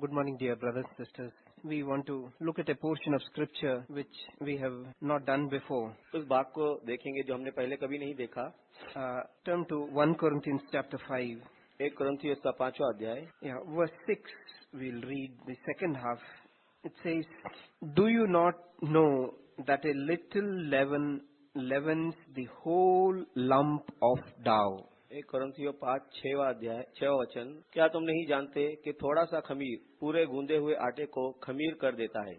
Good morning, dear brothers and sisters. We want to look at a portion of scripture which we have not done before. उस भाग को देखेंगे जो हमने पहले कभी नहीं देखा Uh, turn to 1 Corinthians chapter 5. एक क्रंथियों का पांचवा अध्याय Yeah, verse 6, we'll read the second half. It says, Do you not know that a little leaven leavens the whole lump of dough? एक करंथियो पाँच छवा अध्याय छवा वचन। क्या तुम नहीं जानते कि थोड़ा सा खमीर पूरे गूंदे हुए आटे को खमीर कर देता है?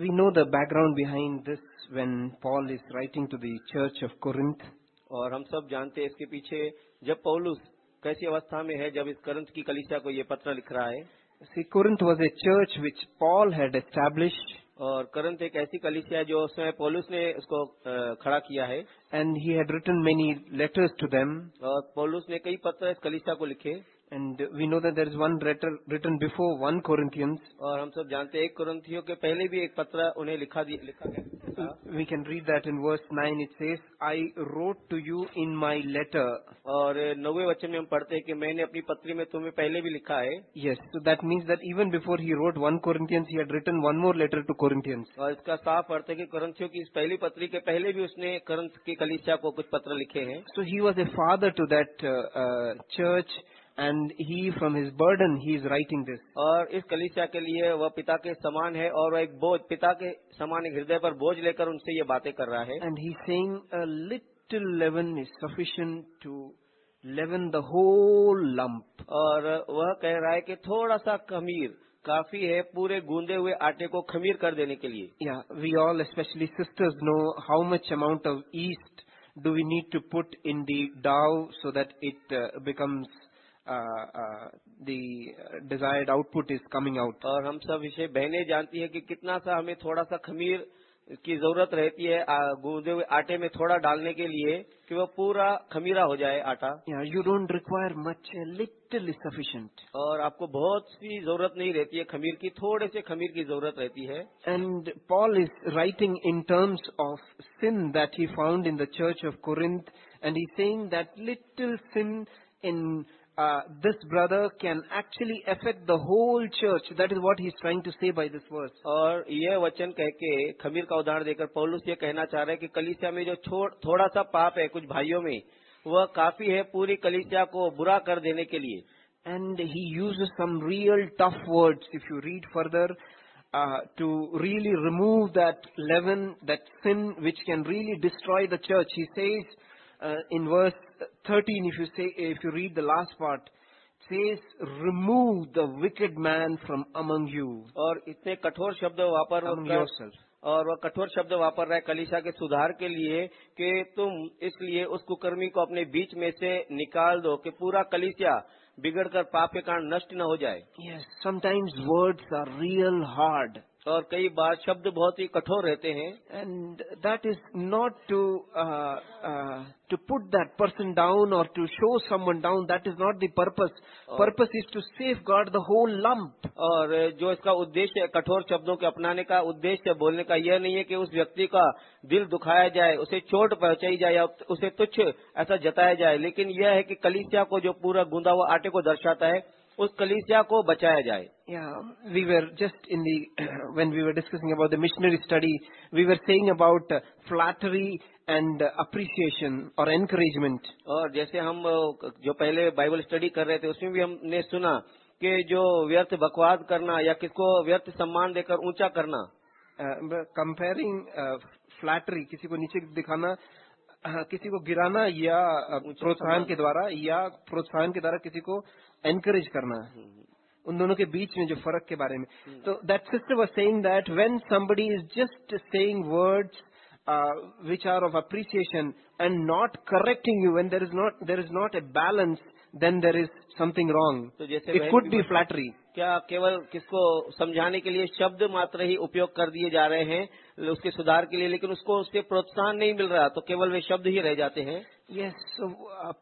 We know the background behind this when Paul is writing to the church of Corinth और हम सब जानते हैं इसके पीछे जब पौलुस कैसी अवस्था में है जब इस करंथ की कलिशा को ये पत्र लिख रहा है। See Corinth was a church which Paul had establish और करंत एक ऐसी कलिसिया है जो उसमें पोलूस ने उसको खड़ा किया है। And he had written many letters to them और पोलूस ने कई पत्र इस कलिसिया को लिखे। And we know that is one letter written before one Corinthians और हम सब जानते हैं एक कोरिंथियों के पहले भी एक पत्र उन्हें लिखा दिया लिखा गया we can read that in verse nine it says I wrote to you in my letter और नौवे वचन में हम पढ़ते हैं कि मैंने अपनी पत्री में तुम्हें पहले भी लिखा है। Yes so that means that even before he wrote one Corinthians he had written one more letter to Corinthians और इसका साफ़ अर्थ है कि कोरंथियों की इस पहली पत्री के पहले भी उसने करंथ के कलिशा को कुछ पत्र लिखे हैं। So he was a father to that church and he from his burden he is writing this. और इस कलिसिया के लिए वह पिता के समान है और वह एक बोझ पिता के समान एक हृदय पर बोझ लेकर उनसे ये बातें कर रहा है And he's saying a little leaven is sufficient to leaven the whole lump. और वह कह रहा है कि थोड़ा सा खमीर काफी है पूरे गूंदे हुए आटे को खमीर कर देने के लिए Yeah, we all, especially sisters, know how much amount of yeast do we need to put in the dough so that it uh, becomes uh, uh, desired output is coming out और हम सब इसे बहने जानती है कि कितना सा हमें थोड़ा सा खमीर की ज़रूरत रहती है गूंदे हुए आटे में थोड़ा डालने के लिए कि वो पूरा खमीरा हो जाए आटा। You don't require much little sufficient और आपको बहुत सी ज़रूरत नहीं रहती है खमीर की थोड़े से खमीर की ज़रूरत रहती है। And Paul is writing in terms of sin that he found in the church of Corinth and he saying that little sin in uh, this brother can actually affect the whole church. That is what he's trying to say by this verse. और यह वचन कह के खमीर का उदाहरण देकर पौलुस ये कहना चाह रहे हैं कि कलिसिया में जो छोड़ थोड़ा सा पाप है कुछ भाइयों में वह काफी है पूरी कलिसिया को बुरा कर देने के लिए And he uses some real tough words, if you read further, uh, to really remove that leaven, that sin which can really destroy the church. He says uh, in verse 13, if you say, if you read the last part, it says, "Remove the wicked man from among you, और इतने कठोर शब्द वापर among कर- yourself." और वह कठोर शब्द वापर रहा है कलिशा के सुधार के लिए कि तुम इसलिए उस कुकर्मी को अपने बीच में से निकाल दो कि पूरा कलिसिया बिगड़कर पाप के कारण नष्ट न हो जाए Yes, sometimes words are real hard. और कई बार शब्द बहुत ही कठोर रहते हैं and that is not to to put that person down और to show someone down. That is not the purpose. Purpose is to safeguard the whole lump. और जो इसका उद्देश्य कठोर शब्दों के अपनाने का उद्देश्य बोलने का यह नहीं है कि उस व्यक्ति का दिल दुखाया जाए उसे चोट पहुंचाई जाए या उसे तुच्छ ऐसा जताया जाए लेकिन यह है कि कलिसिया को जो पूरा गूंदा हुआ आटे को दर्शाता है उस कलीसिया को बचाया जाए। We were just in the when we were discussing about the missionary study we were saying about flattery and appreciation और एनकरेजमेंट और जैसे हम जो पहले बाइबल स्टडी कर रहे थे उसमें भी हमने सुना कि जो व्यर्थ बकवाद करना या किसको व्यर्थ सम्मान देकर ऊँचा करना। कंपेयरिंग uh, फ्लैटरी uh, किसी को नीचे दिखाना किसी को गिराना या प्रोत्साहन के द्वारा या प्रोत्साहन के द्वारा किसी को एनकरेज करना। उन दोनों के बीच में जो फ़र्क के बारे में। तो that sister was saying that when somebody is just saying words which are of appreciation and not correcting you when there is not there is not a balance then there is something wrong. तो जैसे it बहन could की be flattery. क्या केवल किसको समझाने के लिए शब्द मात्र ही उपयोग कर दिए जा रहे हैं? उसके सुधार के लिए, लेकिन उसको उसके प्रोत्साहन नहीं मिल रहा तो केवल वे शब्द ही रह जाते हैं। Yes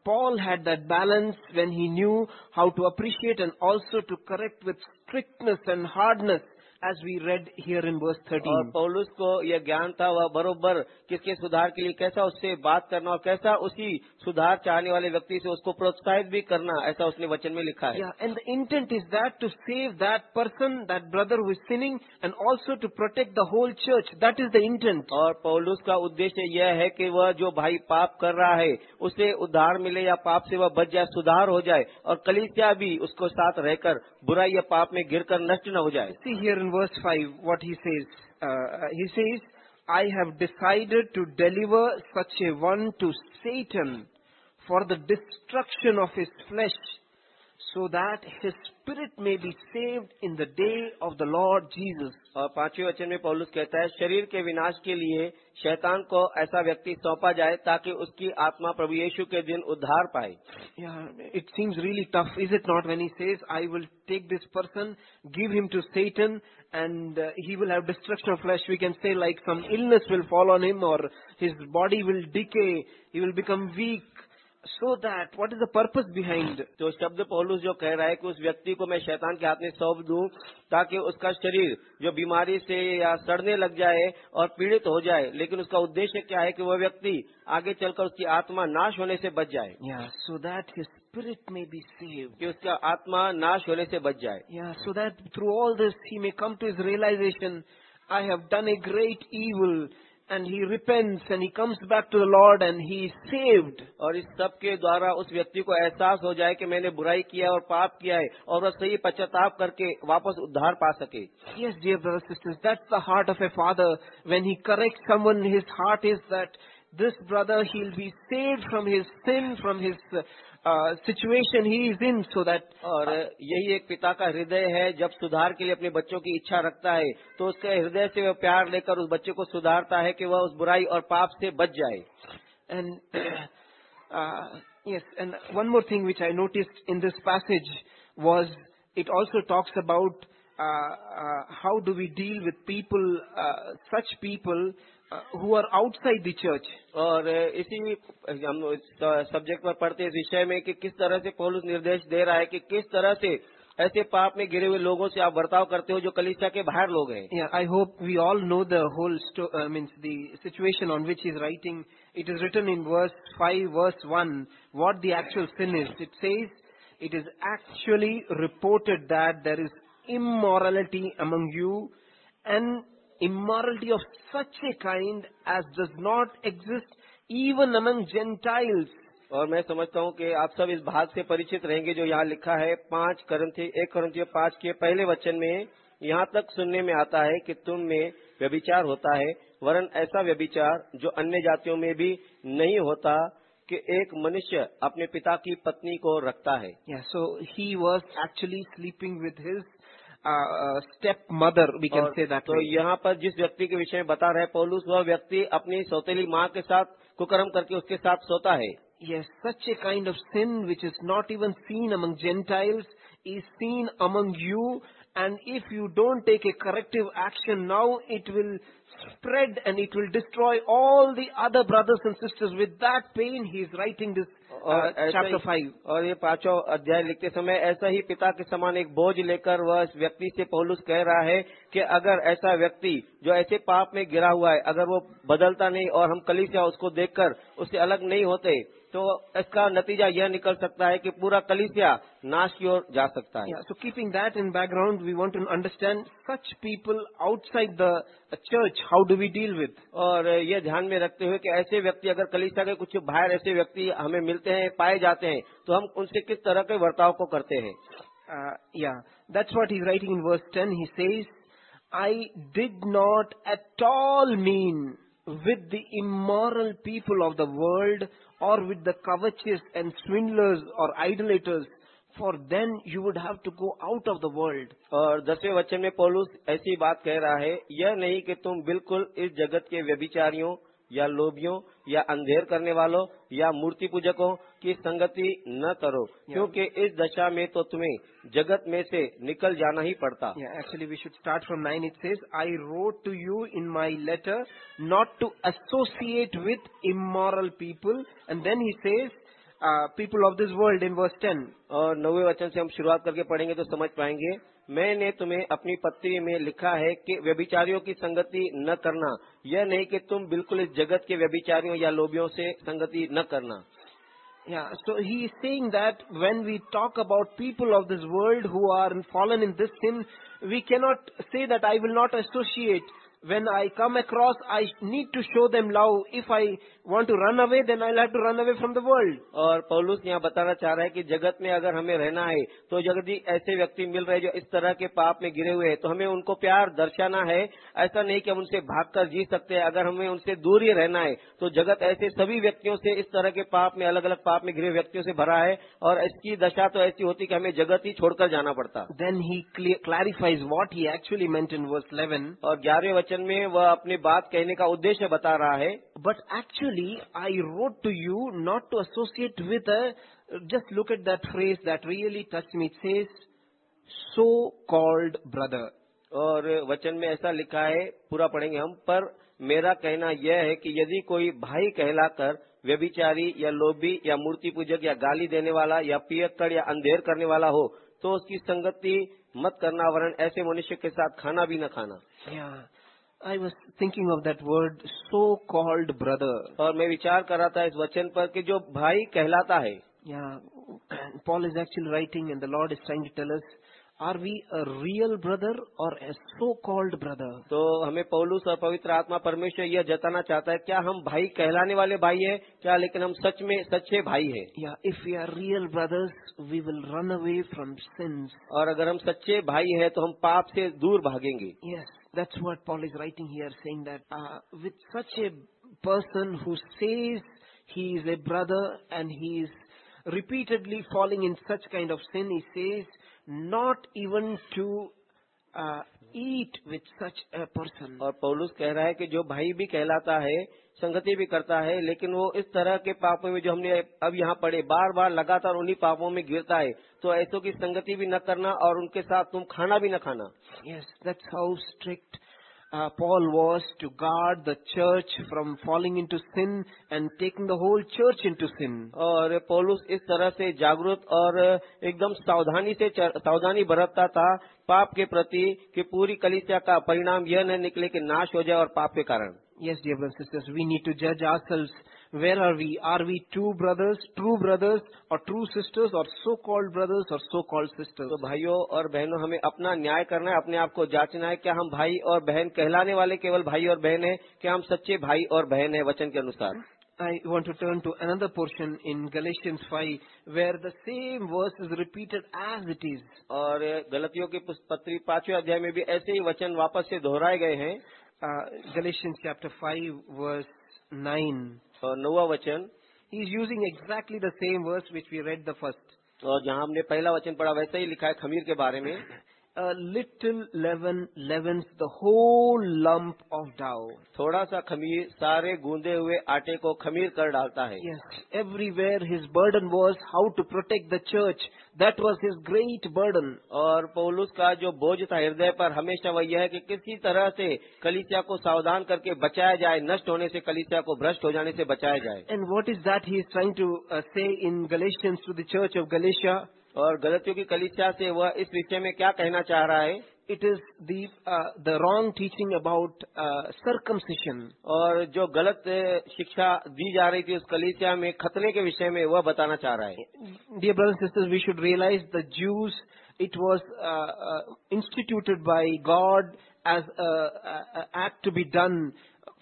Paul had that balance when he knew how to appreciate and also to correct with strictness and hardness as we read here in verse और पौलुस को यह ज्ञान था वह बरोबर किसके सुधार के लिए कैसा उससे बात करना और कैसा उसी सुधार चाहने वाले व्यक्ति से उसको प्रोत्साहित भी करना ऐसा उसने वचन में लिखा है Yeah, and the intent is that to save that person, that brother who is sinning, and also to protect the whole church. That is the intent. और पौलुस का उद्देश्य यह है कि वह जो भाई पाप कर रहा है उसे उद्धार मिले या पाप से वह बच जाए सुधार हो जाए और कलिसिया भी उसको साथ रहकर बुराई या पाप में गिरकर नष्ट न हो जाए See here in verse 5 what he says. Uh, he says, I have decided to deliver such a one to Satan for the destruction of his flesh, so that his spirit may be saved in the day of the Lord Jesus. और पांचवें वचन में पौलुस कहता है शरीर के विनाश के लिए शैतान को ऐसा व्यक्ति सौंपा जाए ताकि उसकी आत्मा प्रभु यीशु के दिन उद्धार पाए Yeah, it seems really tough, is it not, when he says, I will take this person, give him to Satan, and uh, he will have destruction of flesh. We can say like some illness will fall on him or his body will decay, he will become weak. So that what is the purpose behind जो शब्द पहलू जो कह रहा है कि उस व्यक्ति को मैं शैतान के हाथ में सौंप दू ताकि उसका शरीर जो बीमारी से या सड़ने लग जाए और पीड़ित हो जाए लेकिन उसका उद्देश्य क्या है कि वह व्यक्ति आगे चलकर उसकी आत्मा नाश होने से बच जाए। सो दैट हिज स्पिरिट में बी सेव कि उसका आत्मा नाश होने से बच जाए। So that through all this he may come to his realization I have done a great evil and he repents and he comes back to the Lord and he is saved. और इस सब के द्वारा उस व्यक्ति को एहसास हो जाए कि मैंने बुराई किया और पाप किया है और वह सही पश्चाताप करके वापस उद्धार पा सके Yes, dear brothers and sisters, that's the heart of a father. When he corrects someone, his heart is that this brother, he'll be saved from his sin, from his uh, situation he is in, so that और यही एक पिता का हृदय है जब सुधार के लिए अपने बच्चों की इच्छा रखता है तो उसके हृदय से वह प्यार लेकर उस बच्चे को सुधारता है कि वह उस बुराई और पाप से बच जाए And uh, yes, and one more thing which I noticed in this passage was it also talks about uh, uh, how do we deal with people, uh, such people uh, who are outside the church. और इसी हम subject पर पढ़ते हैं इस विषय में कि किस तरह से पौलुस निर्देश दे रहा है कि किस तरह से ऐसे पाप में गिरे हुए लोगों से आप बर्ताव करते हो जो कलिसिया के बाहर लोग हैं Yeah, I hope we all know the whole sto- uh, means the situation on which he's writing. It is written in verse 5, verse 1, what the actual sin is. It says, it is actually reported that there is immorality among you and immorality of such a kind as does not exist even among Gentiles. और मैं समझता हूँ कि आप सब इस भाग से परिचित रहेंगे जो यहाँ लिखा है पाँच करंथी एक करंथी पाँच के पहले वचन में यहाँ तक सुनने में आता है कि तुम में व्यभिचार होता है वरन ऐसा व्यभिचार जो अन्य जातियों में भी नहीं होता कि एक मनुष्य अपने पिता की पत्नी को रखता है Yeah, so he was actually sleeping with his uh, uh, stepmother, we can और say that तो way. यहाँ पर जिस व्यक्ति के विषय में बता रहे पौलुस वह व्यक्ति अपनी सौतेली माँ के साथ कुकर्म करके उसके साथ सोता है Yes, such a kind of sin which is not even seen among Gentiles is seen among you and if you don't take a corrective action now, it will spread and it will destroy all the other brothers and sisters. With that pain, he is writing this uh, और ही- 5. और ये पाँचों अध्याय लिखते समय ऐसा ही पिता के समान एक बोझ लेकर वह व्यक्ति से पौलुस कह रहा है कि अगर ऐसा व्यक्ति जो ऐसे पाप में गिरा हुआ है अगर वो बदलता नहीं और हम कलिसिया उसको देखकर उससे अलग नहीं होते तो इसका नतीजा यह निकल सकता है कि पूरा कलिसिया नाश की ओर जा सकता है। So keeping that in background we want to understand such people outside the church how do we deal with और यह ध्यान में रखते हुए कि ऐसे व्यक्ति अगर कलिसिया के कुछ बाहर ऐसे व्यक्ति हमें मिलते हैं पाए जाते हैं तो हम उनसे किस तरह के वर्ताव को करते हैं? या that's what is writing in verse ten he says I did not at all mean with the immoral people of the world or with the covetous and swindlers or idolaters, for then you would have to go out of the world. और दसवें वचन में पौलुस ऐसी बात कह रहा है यह नहीं कि तुम बिल्कुल इस जगत के व्यभिचारियों या लोभियों या अंधेर करने वालों या मूर्ति पूजकों की संगति न करो क्योंकि इस दशा में तो तुम्हें जगत में से निकल जाना ही पड़ता। Actually we should start from nine it says I wrote to you in my letter not to associate with immoral people and then he says people of this world in verse ten और नवे वचन से हम शुरुआत करके पढ़ेंगे तो समझ पाएँगे। मैंने तुम्हें अपनी पत्री में लिखा है कि व्यभिचारियों की संगति न करना यह नहीं कि तुम बिल्कुल इस जगत के व्यभिचारियों या लोभियों से संगति न करना Yeah, so he is saying that when we talk about people of this world who are fallen in this sin, we cannot say that I will not associate. When I come across, I need to show them love. If I want to run away, then I'll have to run away from the world. और पौलुस यहाँ बताना चाह रहा है कि जगत में अगर हमें रहना है तो यदि ऐसे व्यक्ति मिल रहे जो इस तरह के पाप में गिरे हुए हैं तो हमें उनको प्यार दर्शाना है ऐसा नहीं कि हम उनसे भागकर जी सकते हैं अगर हमें उनसे दूर ही रहना है तो जगत ऐसे सभी व्यक्तियों से इस तरह के पाप में अलग अलग पाप में घिरे व्यक्तियों से भरा है और इसकी दशा तो ऐसी होती कि हमें जगत ही छोड़कर जाना पड़ता Then he clear, clarifies what he actually meant in verse 11. और ग्यारहवें वचन में वह अपनी बात कहने का उद्देश्य बता रहा है but actually I wrote to you not to associate with just look at that that that really really touched me. It says, so-called और वचन में ऐसा लिखा है पूरा पढ़ेंगे हम पर मेरा कहना यह है कि यदि कोई भाई कहलाकर व्यभिचारी या लोभी या मूर्ति पूजक या गाली देने वाला या पियक्कड़ या अंधेर करने वाला हो तो उसकी संगति मत करना वरन ऐसे मनुष्य के साथ खाना भी न खाना Yeah. I was thinking of that word so called brother और मैं विचार कर रहा था इस वचन पर कि जो भाई कहलाता है। या Paul is actual writing in the lord is trying tell us are we a real brother और ए सो कॉल्ड ब्रदर तो हमें पौलूस और पवित्र आत्मा परमेश्वर यह जताना चाहता है क्या हम भाई कहलाने वाले भाई है? क्या लेकिन हम सच में सच्चे भाई है? या if you are real brothers we will run away from sins और अगर हम सच्चे भाई है तो हम पाप से दूर भागेंगे। Yes. That's what Paul is writing here, saying that uh, with such a person who says he is a brother and he is repeatedly falling in such kind of sin, he says not even to uh, eat with such a person. और पौलुस कह रहा है कि जो भाई भी कहलाता है संगति भी करता है लेकिन वो इस तरह के पापों में जो हमने अब यहाँ पढ़े बार बार लगातार उन्हीं पापों में गिरता है तो ऐसों की संगति भी न करना और उनके साथ तुम खाना भी न खाना Yes, that's how strict uh, Paul was to guard the church from falling into sin and taking the whole church into sin. और पौलुस इस तरह से जागरूक और एकदम सावधानी से सावधानी बरतता था पाप के प्रति कि पूरी कलिचा का परिणाम यह न निकले कि नाश हो जाए और पाप के कारण। Yes dear sisters we need to जज ourselves where are we are we true brothers true brothers और ट्रू सिस्टर्स और सो कॉल्ड ब्रदर्स और सो कॉल्ड सिस्टर्स भाइयों और बहनों हमें अपना न्याय करना है अपने आप को जांचना है क्या हम भाई और बहन कहलाने वाले केवल भाई और बहन है क्या हम सच्चे भाई और बहन है वचन के अनुसार। I want to turn to another portion in Galatians 5, where the same verse is repeated as it is. और गलतियों की पत्री पाँचवें अध्याय में भी ऐसे ही वचन वापस से दोहराए गए हैं Uh, Galatians chapter 5, verse 9. और नौवा वचन He's using exactly the same verse which we read the first. और जहाँ हमने पहला वचन पढ़ा वैसे ही लिखा है खमीर के बारे में A little leaven leavens the whole lump of dough. थोड़ा सा खमीर सारे गूंदे हुए आटे को खमीर कर डालता है Yes, everywhere his burden was how to protect the church. That was his great burden. और पौलुस का जो बोझ था हृदय पर हमेशा वह यह है कि किसी तरह से कलिसिया को सावधान करके बचाया जाए नष्ट होने से कलिसिया को भ्रष्ट हो जाने से बचाया जाए And what is that he is trying to uh, say in Galatians to the church of Galatia? और गलतियों की कलिसिया से वह इस विषय में क्या कहना चाह रहा है? It is the the wrong teaching about circumcision और जो गलत uh, शिक्षा दी जा रही थी उस कलिसिया में खतरे के विषय में वह बताना चाह रहा है। Dear brother sisters we should realize the Jews it was instituted by God as act to be done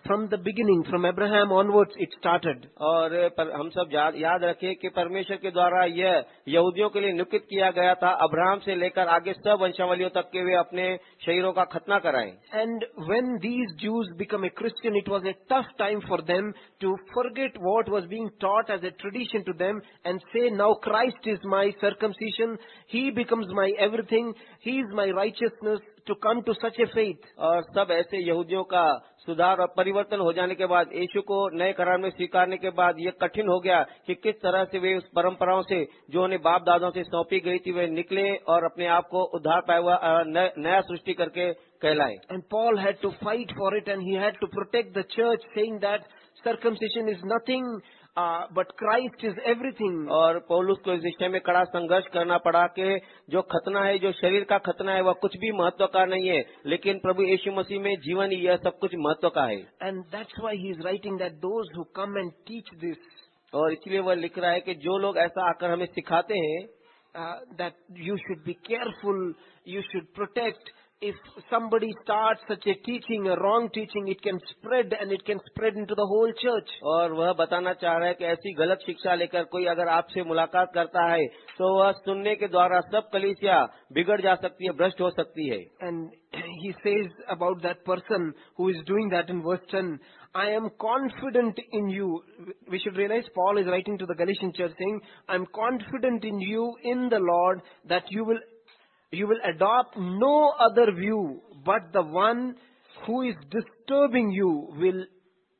from the beginning, from Abraham onwards, it started. और पर हम सब याद रखें कि परमेश्वर के द्वारा यह यहूदियों के लिए नियुक्त किया गया था अब्राहम से लेकर आगे सब वंशावलियों तक के वे अपने शरीरों का खतना कराएँ And when these Jews become a Christian, it was a tough time for them to forget what was being taught as a tradition to them and say, now Christ is my circumcision, He becomes my everything, He is my righteousness, to come to such a faith. और सब ऐसे यहूदियों का सुधार और परिवर्तन हो जाने के बाद, यीशु को नए करार में स्वीकारने के बाद यह कठिन हो गया कि किस तरह से वे उस परंपराओं से, जो उन्हें बाप दादों से सौंपी गई थी, वे निकले और अपने आप को उद्धार पाया हुआ नया सृष्टि करके कहलाए। And Paul had to fight for it and he had to protect the church saying that circumcision is nothing but Christ is everything और पोलुस को इस विषय में कड़ा संघर्ष करना पड़ा कि जो खतना है जो शरीर का खतना है वह कुछ भी महत्व का नहीं है। लेकिन प्रभु यीशु मसीह में जीवन ही यह सब कुछ महत्व का है। And that's why he is writing that those who come and teach this और इसलिए वह लिख रहा है कि जो लोग ऐसा आकर हमें सिखाते हैं that you should be careful you should protect If somebody starts such a teaching, a wrong teaching, it can spread and it can spread into the whole church. और वह बताना चाह रहा है कि ऐसी गलत शिक्षा लेकर कोई अगर आपसे मुलाकात करता है तो वह सुनने के द्वारा सब कलीसिया बिगड़ जा सकती है भ्रष्ट हो सकती है And he says about that person who is doing that in verse 10, I am confident in you. We should realize Paul is writing to the Galatian church saying, I'm confident in you in the Lord that you will, you will adopt no other view, but the one who is disturbing you will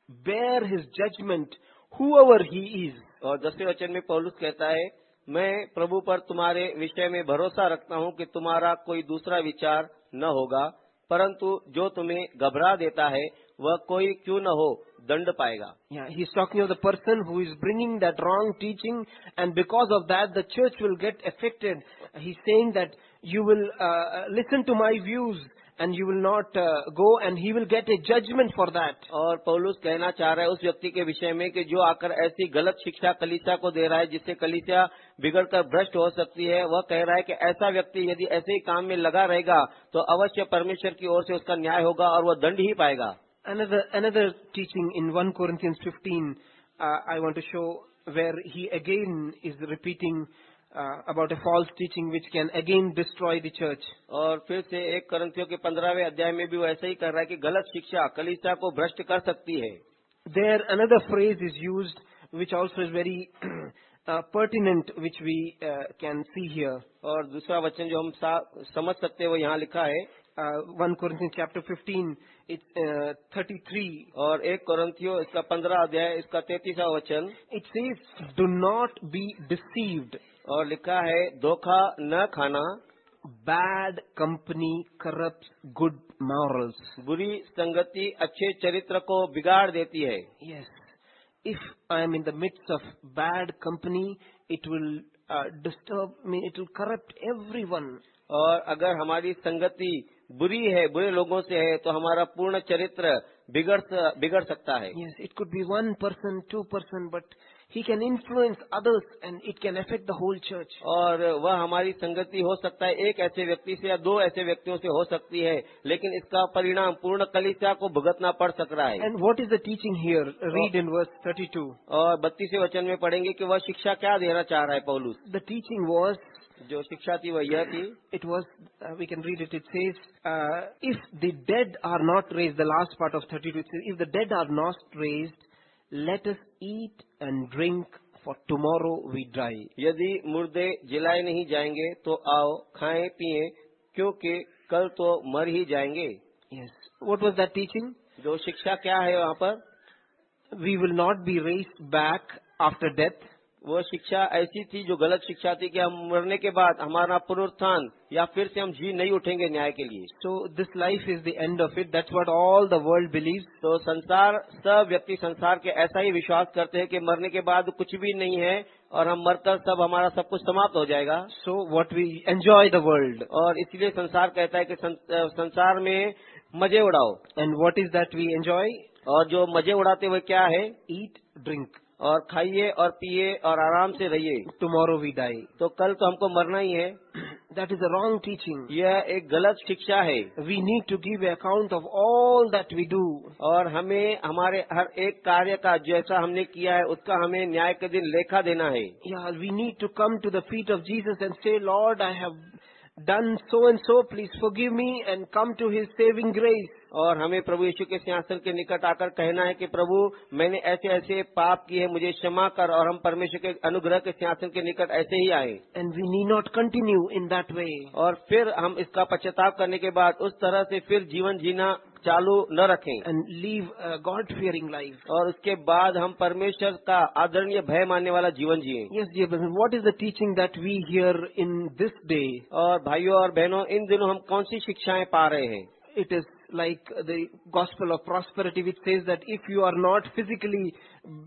bear his judgment, whoever he is. और दसवें वचन में पौलुस कहता है मैं प्रभु पर तुम्हारे विषय में भरोसा रखता हूँ कि तुम्हारा कोई दूसरा विचार न होगा परंतु जो तुम्हें घबरा देता है वह कोई क्यों न हो दंड पाएगा Yeah, he's talking of the person who is bringing that wrong teaching, and because of that, the church will get affected. He's saying that you will uh, listen to my views, and you will not uh, go, and he will get a judgment for that. और पौलुस कहना चाह रहा है उस व्यक्ति के विषय में कि जो आकर ऐसी गलत शिक्षा कलिसिया को दे रहा है जिससे कलिसिया बिगड़कर भ्रष्ट हो सकती है वह कह रहा है कि ऐसा व्यक्ति यदि ऐसे ही काम में लगा रहेगा तो अवश्य परमेश्वर की ओर से उसका न्याय होगा और वह दंड ही पाएगा Another another teaching in 1 Corinthians 15, uh, I want to show where he again is repeating uh, about a false teaching which can again destroy the church. और फिर से एक करंथियों के पंद्रहवें अध्याय में भी वो ऐसा ही कर रहा है कि गलत शिक्षा कलिसिया को भ्रष्ट कर सकती है There another phrase is used which also is very uh, pertinent which we uh, can see here. और दूसरा वचन जो हम सा- समझ सकते हैं वो यहाँ लिखा है one Corinthian chapter fifteen thirty three और एक कोरंथियो इसका पंद्रह अध्याय इसका तैतीसा वचन। It says do not be deceived और लिखा है धोखा न खाना। Bad company corrupt good morals बुरी संगति अच्छे चरित्र को बिगाड़ देती है। Yes if I am in the midst of bad company it will disturb me it will corrupt every और अगर हमारी संगति बुरी है बुरे लोगों से है तो हमारा पूर्ण चरित्र बिगड़ बिगड़ सकता है Yes, it could be one person, two person, but he can influence others and it can affect the whole church. और वह हमारी संगति हो सकता है एक ऐसे व्यक्ति से या दो ऐसे व्यक्तियों से हो सकती है लेकिन इसका परिणाम पूर्ण कलिसिया को भुगतना पड़ सक रहा है And what is the teaching here? Read in verse 32. और बत्तीसवें वचन में पढ़ेंगे कि वह शिक्षा क्या देना चाह रहा है पौलुस द टीचिंग was, जो शिक्षा थी वह यह थी। It was we can read it it says if the dead are not raise the last part of thirty two if the dead are not raise let us eat and drink for tomorrow we die यदि मुर्दे जिलाए नहीं जाएँगे तो आओ खाए पिए क्योंकि कल तो मर ही जाएँगे। Yes what was that teaching जो शिक्षा क्या है वहाँ पर? We will not be raised back after death वो शिक्षा ऐसी थी जो गलत शिक्षा थी कि हम मरने के बाद हमारा पुनरुत्थान या फिर से हम जी नहीं उठेंगे न्याय के लिए। So this life is the end of it That's what all the world believes. तो संसार सब व्यक्ति संसार के ऐसा ही विश्वास करते हैं कि मरने के बाद कुछ भी नहीं है और हम मरकर सब हमारा सब कुछ समाप्त हो जाएगा। So what we enjoy the world और इसलिए संसार कहता है कि सं- संसार में मज़े उड़ाओ। And what is that we enjoy और जो मज़े उड़ाते हुए क्या है? ईट drink. और खाइए और पिए और आराम से रहिए। टुमोरो वी डाई तो कल तो हमको मरना ही है। That is a wrong teaching यह एक गलत शिक्षा है। We need to give account of all that we do और हमें हमारे हर एक कार्य का जैसा हमने किया है उसका हमें न्याय के दिन लेखा देना है। We need to come to the feet of Jesus and say Lord I have done so and so. Please forgive me and come to His saving grace. और हमें प्रभु यीशु के सिंहासन के निकट आकर कहना है कि प्रभु मैंने ऐसे ऐसे पाप किए मुझे क्षमा कर और हम परमेश्वर के अनुग्रह के सिंहासन के निकट ऐसे ही आए and we need not continue in that way और फिर हम इसका पश्चाताप करने के बाद उस तरह से फिर जीवन जीना चालू न रखें। And live God fearing life और उसके बाद हम परमेश्वर का आदरणीय भय मानने वाला जीवन जिये yes dear brother what is the teaching that we hear in this day और भाइयों और बहनों इन दिनों हम कौन सी शिक्षाएँ पा रहे हैं? It is like the gospel of prosperity, which says that if you are not physically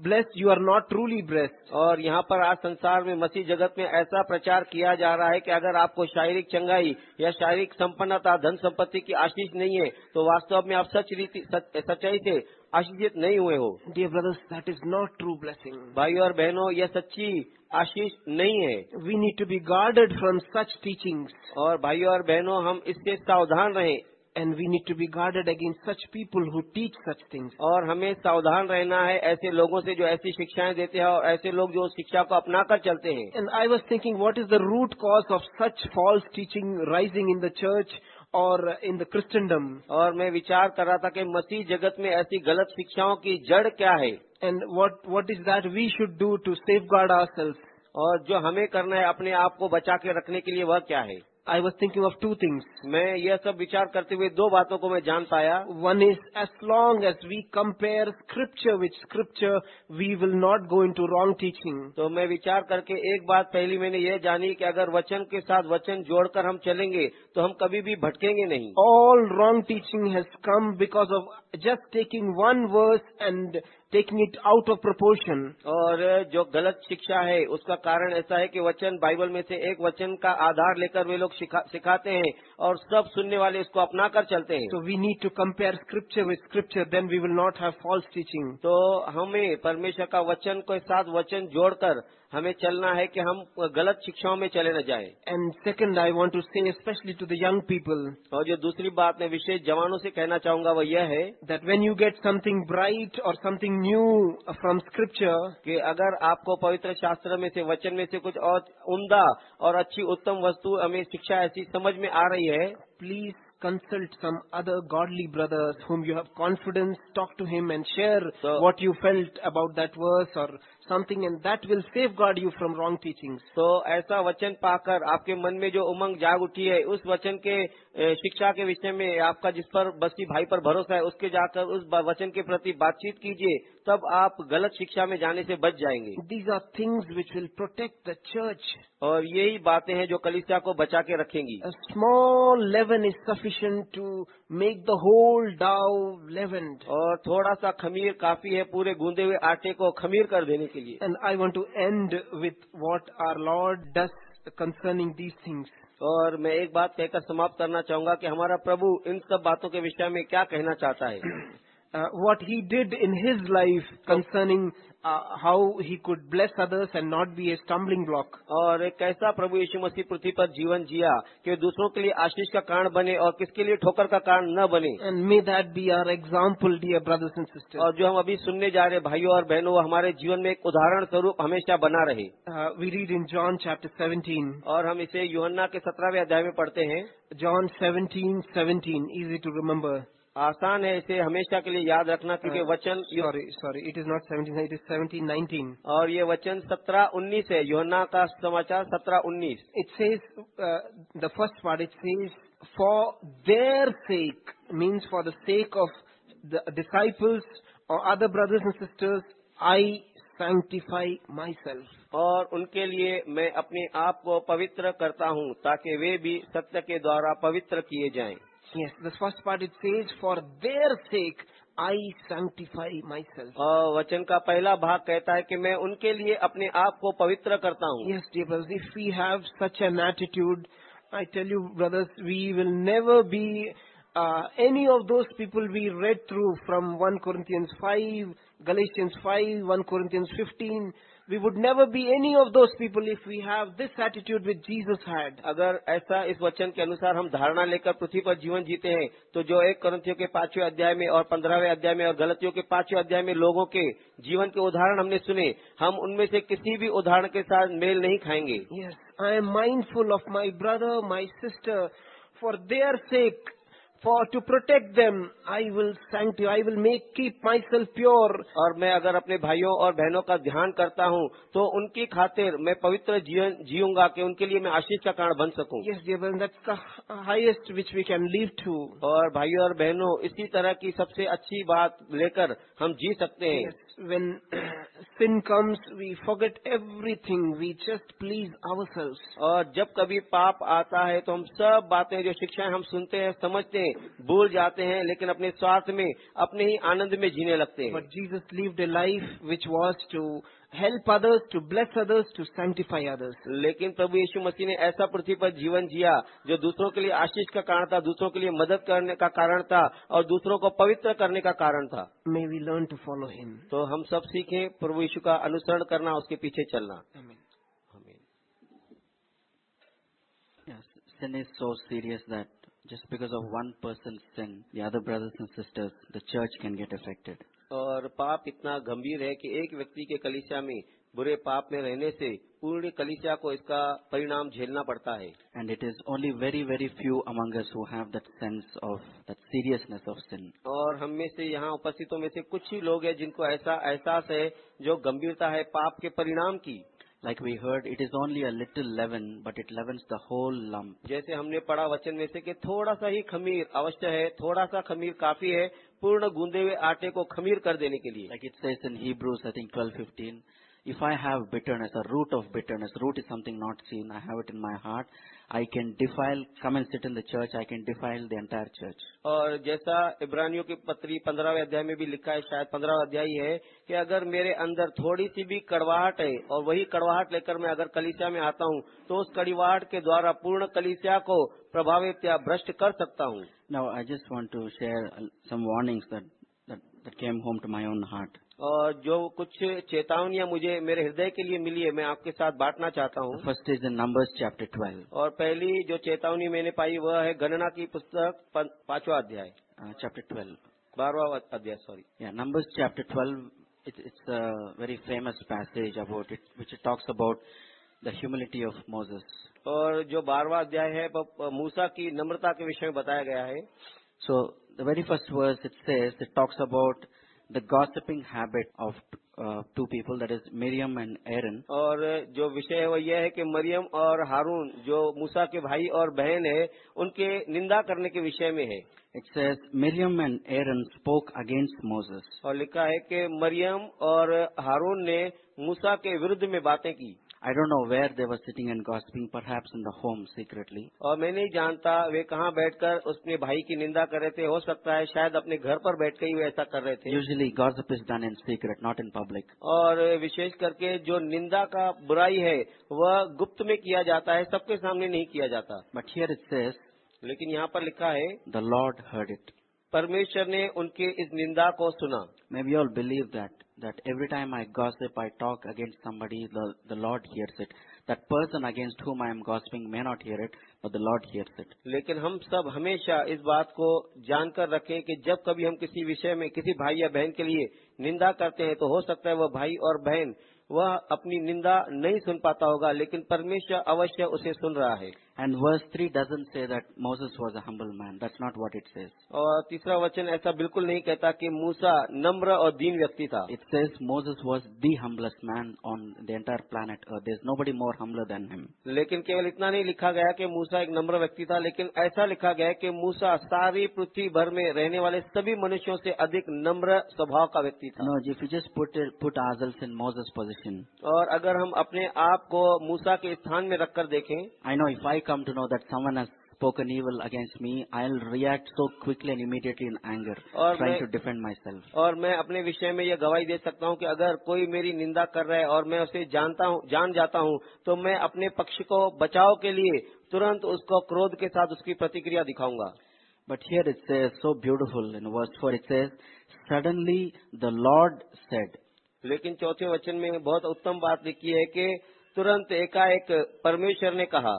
blessed, you are not truly blessed. और यहाँ पर आज संसार में मसीह जगत में ऐसा प्रचार किया जा रहा है कि अगर आपको शारीरिक चंगाई या शारीरिक संपन्नता धन संपत्ति की आशीष नहीं है तो वास्तव में आप सच रीति सच- सच्चाई से आशीषित नहीं हुए हो Dear brothers, that is not true blessing. भाई और बहनों यह सच्ची आशीष नहीं है We need to be guarded from such teachings और भाई और बहनों हम इससे सावधान रहें and we need to be guarded against such people who teach such things. और हमें सावधान रहना है ऐसे लोगों से जो ऐसी शिक्षाएँ देते हैं और ऐसे लोग जो शिक्षा को अपना कर चलते हैं And I was thinking, what is the root cause of such false teaching rising in the church or in the Christendom? और मैं विचार कर रहा था कि मसीह जगत में ऐसी गलत शिक्षाओं की जड़ क्या है And what, what is that we should do to safeguard ourselves? और जो हमें करना है अपने आप को बचा के रखने के लिए वह क्या है I was thinking of two things मैं यह सब विचार करते हुए दो बातों को मैं जान पाया। One is as long as we compare scripture with scripture we will not go into wrong teaching तो मैं विचार करके एक बात पहली मैंने यह जानी कि अगर वचन के साथ वचन जोड़कर हम चलेंगे तो हम कभी भी भटकेंगे नहीं। All wrong teaching has come because of just taking one verse and taking it out of proportion. और जो गलत शिक्षा है उसका कारण ऐसा है कि वचन बाइबल में से एक वचन का आधार लेकर वे लोग सिखाते हैं और सब सुनने वाले इसको अपना कर चलते हैं So we need to compare scripture with scripture, then we will not have false teaching. तो हमें परमेश्वर का वचन के साथ वचन जोड़कर हमें चलना है कि हम गलत शिक्षाओं में चले न जाए। And second I want to say specially to the young people और जो दूसरी बात मैं विशेष जवानों से कहना चाहूँगा वह यह है that when you get something bright और समथिंग न्यू फ्रॉम स्क्रिप्चर कि अगर आपको पवित्र शास्त्र में से वचन में से कुछ और उमदा और अच्छी उत्तम वस्तु हमें शिक्षा ऐसी समझ में आ रही है please consult some other godly brothers whom you have confidence talk to him and share so, what you felt about that verse or something and that will safeguard you from wrong teachings. तो ऐसा वचन पाकर आपके मन में जो उमंग जाग उठी है उस वचन के शिक्षा के विषय में आपका जिस पर बस्ती भाई पर भरोसा है उसके जाकर उस वचन के प्रति बातचीत कीजिए तब आप गलत शिक्षा में जाने से बच जाएँगे These are things which will protect the church. और यही बातें हैं जो कलिसिया को बचा के रखेंगी A small leaven is sufficient to make the whole dough leavened. और थोड़ा सा खमीर काफ़ी है पूरे गूंदे हुए आटे को खमीर कर देने के के लिए। And I want to end with what our Lord does concerning these things और मैं एक बात कहकर समाप्त करना चाहूँगा कि हमारा प्रभु इन सब बातों के विषय में क्या कहना चाहता है। Uh, what he did in his life concerning uh, how he could bless others and not be a stumbling block. और एक कैसा प्रभु यीशु मसीह पृथ्वी पर जीवन जिया कि दूसरों के लिए आशीष का कारण बने और किसके लिए ठोकर का कारण न बने And may that be our example, dear brothers and sisters. और जो हम अभी सुनने जा रहे भाइयों और बहनों वो हमारे जीवन में एक उदाहरण स्वरूप हमेशा बना रहे Uh, we read in John chapter 17. और हम इसे यूहन्ना के सत्रहवें अध्याय में पढ़ते हैं John 17, 17, easy to remember. आसान है इसे हमेशा के लिए याद रखना क्योंकि वचन sorry sorry it is not seventy it is seventy nineteen और ये वचन सत्रह उन्नीस है योना का समाचार सत्रह उन्नीस। It says the first part it say for their sake means for the sake of the disciples और other brothers and sisters I sanctify myself और उनके लिए मैं अपने आप को पवित्र करता हूँ ताकि वे भी सत्य के द्वारा पवित्र किए जाएँ। Yes, the first part it says, for their sake, I sanctify myself. और वचन का पहला भाग कहता है कि मैं उनके लिए अपने आप को पवित्र करता हूँ Yes, dear brothers, if we have such an attitude, I tell you, brothers, we will never be uh, any of those people we read through from 1 Corinthians 5, Galatians 5, 1 Corinthians 15. We would never be any of those people if we have this attitude which Jesus had. अगर ऐसा इस वचन के अनुसार हम धारणा लेकर पृथ्वी पर जीवन जीते हैं तो जो एक करंथियों के पाँचवें अध्याय में और पंद्रहवें अध्याय में और गलतियों के पाँचवें अध्याय में लोगों के जीवन के उदाहरण हमने सुने हम उनमें से किसी भी उदाहरण के साथ मेल नहीं खाएँगे Yes, I am mindful of my brother, my sister, for their sake, for to protect them, I will sanctify, I will make, keep myself pure. और मैं अगर अपने भाइयों और बहनों का ध्यान करता हूँ तो उनकी खातिर मैं पवित्र जीवन जीऊँगा कि उनके लिए मैं आशीष का कारण बन सकूँ Yes, dear brother, that's the highest which we can live to. और भाइयों और बहनों इसी तरह की सबसे अच्छी बात लेकर हम जी सकते हैं when sin comes, we forget everything. We just please ourselves. और जब कभी पाप आता है तो हम सब बातें जो शिक्षाएँ हम सुनते हैं समझते हैं भूल जाते हैं लेकिन अपने स्वार्थ में अपने ही आनंद में जीने लगते हैं But Jesus lived a life which was to help others, to bless others, to sanctify others. लेकिन प्रभु यीशु मसीह ने ऐसा पृथ्वी पर जीवन जिया जो दूसरों के लिए आशीष का कारण था दूसरों के लिए मदद करने का कारण था और दूसरों को पवित्र करने का कारण था May we learn to follow him. तो हम सब सीखें प्रभु यीशु का अनुसरण करना उसके पीछे चलना Amen. आमीन। Yes, sin is so serious that just because of one person's sin, the other brothers and sisters, the church can get affected. और पाप इतना गंभीर है कि एक व्यक्ति के कलिसिया में बुरे पाप में रहने से पूर्ण कलिसिया को इसका परिणाम झेलना पड़ता है And it is only very, very few among us who have that sense of that seriousness of sin. और हम में से यहाँ उपस्थितों में से कुछ ही लोग हैं जिनको ऐसा एहसास है जो गंभीरता है पाप के परिणाम की Like we heard, it is only a little leaven, but it leavens the whole lump. जैसे हमने पढ़ा वचन में से कि थोड़ा सा ही खमीर अवश्य है थोड़ा सा खमीर काफ़ी है पूर्ण गूंदे हुए आटे को खमीर कर देने के लिए Like it says in Hebrews, I think 12:15, if I have bitterness, a root of bitterness, root is something not seen, I have it in my heart, I can defile, come and sit in the church, I can defile the entire church. और जैसा इब्रानियों की पत्री पंद्रहवें अध्याय में भी लिखा है शायद पंद्रहवा अध्याय है कि अगर मेरे अंदर थोड़ी सी भी कड़वाहट है और वही कड़वाहट लेकर मैं अगर कलिसिया में आता हूँ तो उस कड़वाहट के द्वारा पूर्ण कलिसिया को प्रभावित या भ्रष्ट कर सकता हूँ now I just want to share some warnings that came home to my own heart और जो कुछ चेतावनियाँ मुझे मेरे हृदय के लिए मिली है मैं आपके साथ बांटना चाहता हूँ। First is the Numbers chapter twelve और पहली जो चेतावनी मैंने पाई वह है गणना की पुस्तक पांचवा अध्याय। चैप्टर ट्वेल्व बारवा अध्याय sorry Numbers chapter twelve it's a very famous passage about it which talks about the humility of Moses और जो बारवा अध्याय है मूसा की नम्रता के विषय में बताया गया है। So the very first verse it says it talks about the gossiping habit of uh, two people, that is Miriam and Aaron. और जो विषय है वह यह है कि मरियम और हारून जो मूसा के भाई और बहन है उनके निंदा करने के विषय में है It says, Miriam and Aaron spoke against Moses. और लिखा है कि मरियम और हारून ने मूसा के विरुद्ध में बातें की I don't know where they were sitting and gossiping perhaps in the home secretly और मैं नहीं जानता वे कहाँ बैठकर उसने भाई की निंदा कर रहे थे। हो सकता है शायद अपने घर पर बैठ ही वे ऐसा कर रहे थे। Usually gossip is done in secret not in public और विशेष करके जो निंदा का बुराई है वह गुप्त में किया जाता है सबके सामने नहीं किया जाता। बट हियर इट सेस लेकिन यहाँ पर लिखा है द लॉर्ड हर्ड इट परमेश्वर ने उनके इस निंदा को सुना। May we all believe that that every time I gossip, I talk against somebody, the, the Lord hears it. That person against whom I am gossiping may not hear it, but the Lord hears it. लेकिन हम सब हमेशा इस बात को जानकर रखें कि जब कभी हम किसी विषय में किसी भाई या बहन के लिए निंदा करते हैं तो हो सकता है वह भाई और बहन वह अपनी निंदा नहीं सुन पाता होगा लेकिन परमेश्वर अवश्य उसे सुन रहा है And verse 3 doesn't say that Moses was a humble man. That's not what it says. और तीसरा वचन ऐसा बिल्कुल नहीं कहता कि मूसा नम्र और दीन व्यक्ति था It says Moses was the humblest man on the entire planet Earth. There's nobody more humbler than him. लेकिन केवल इतना नहीं लिखा गया कि मूसा एक नम्र व्यक्ति था लेकिन ऐसा लिखा गया कि मूसा सारी पृथ्वी भर में रहने वाले सभी मनुष्यों से अधिक नम्र स्वभाव का व्यक्ति था No, if we just put it, put ourselves in Moses' position, और अगर हम अपने आप को मूसा के स्थान में रखकर देखें I know if I come to know that someone has spoken evil against me, I'll react so quickly and immediately in anger, और trying to defend myself. और मैं अपने विषय में यह गवाही दे सकता हूँ कि अगर कोई मेरी निंदा कर रहा है और मैं उसे जानता हूँ जान जाता हूँ तो मैं अपने पक्ष को बचाव के लिए तुरंत उसको क्रोध के साथ उसकी प्रतिक्रिया दिखाऊँगा But here it says so beautiful in verse 4, it says, Suddenly the Lord said, लेकिन चौथे वचन में बहुत उत्तम बात लिखी है कि तुरंत एकाएक परमेश्वर ने कहा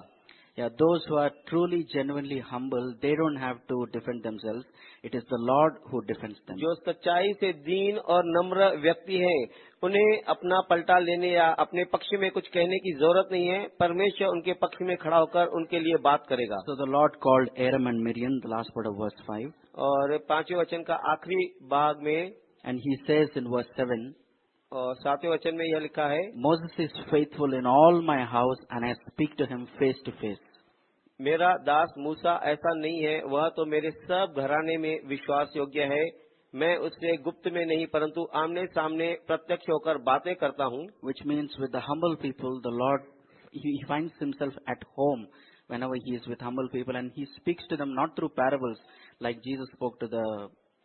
Yeah, those who are truly, genuinely humble, they don't have to defend themselves. It is the Lord who defends them. जो सच्चाई से दीन और नम्र व्यक्ति हैं उन्हें अपना पलटा लेने या अपने पक्ष में कुछ कहने की ज़रूरत नहीं है परमेश्वर उनके पक्ष में खड़ा होकर उनके लिए बात करेगा So the Lord called Aram and Miriam, the last part of verse 5, और पाँचवें वचन का आखिरी भाग में and he says in verse 7, सातवें वचन में यह लिखा है Moses is faithful in all my house and I speak to him face to face मेरा दास मूसा ऐसा नहीं है वह तो मेरे सब घराने में विश्वास योग्य है। मैं उससे गुप्त में नहीं परंतु आमने सामने प्रत्यक्ष होकर बातें करता हूँ। Which means with humble people the Lord he find himself at home whenever he is with humble people and he speaks to them not through parables like Jesus spoke to the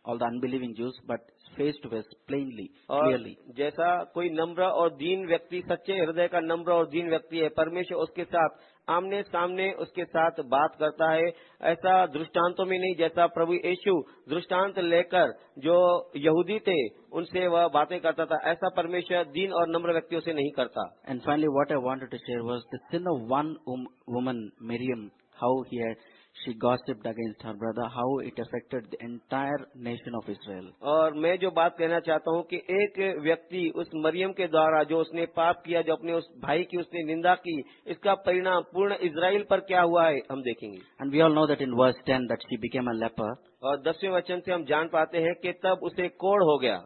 all the unbelieving Jews, but face to face, plainly, और clearly. जैसा कोई नम्र और दीन व्यक्ति सच्चे हृदय का नम्र और दीन व्यक्ति है परमेश्वर उसके साथ आमने सामने उसके साथ बात करता है ऐसा दृष्टांतों में नहीं जैसा प्रभु यीशु दृष्टांत लेकर जो यहूदी थे उनसे वह बातें करता था ऐसा परमेश्वर दीन और नम्र व्यक्तियों से नहीं करता and finally what I to share was the sin of one wom- woman, Miriam, how he had, she gossiped against her brother, how it affected the entire nation of Israel. और मैं जो बात कहना चाहता हूँ कि एक व्यक्ति उस मरियम के द्वारा जो उसने पाप किया जो अपने उस भाई की उसने निंदा की इसका परिणाम पूर्ण इज़राइल पर क्या हुआ है हम देखेंगे And we all know that in verse 10 that she became a leper. और दसवें वचन से हम जान पाते हैं कि तब उसे कोढ़ हो गया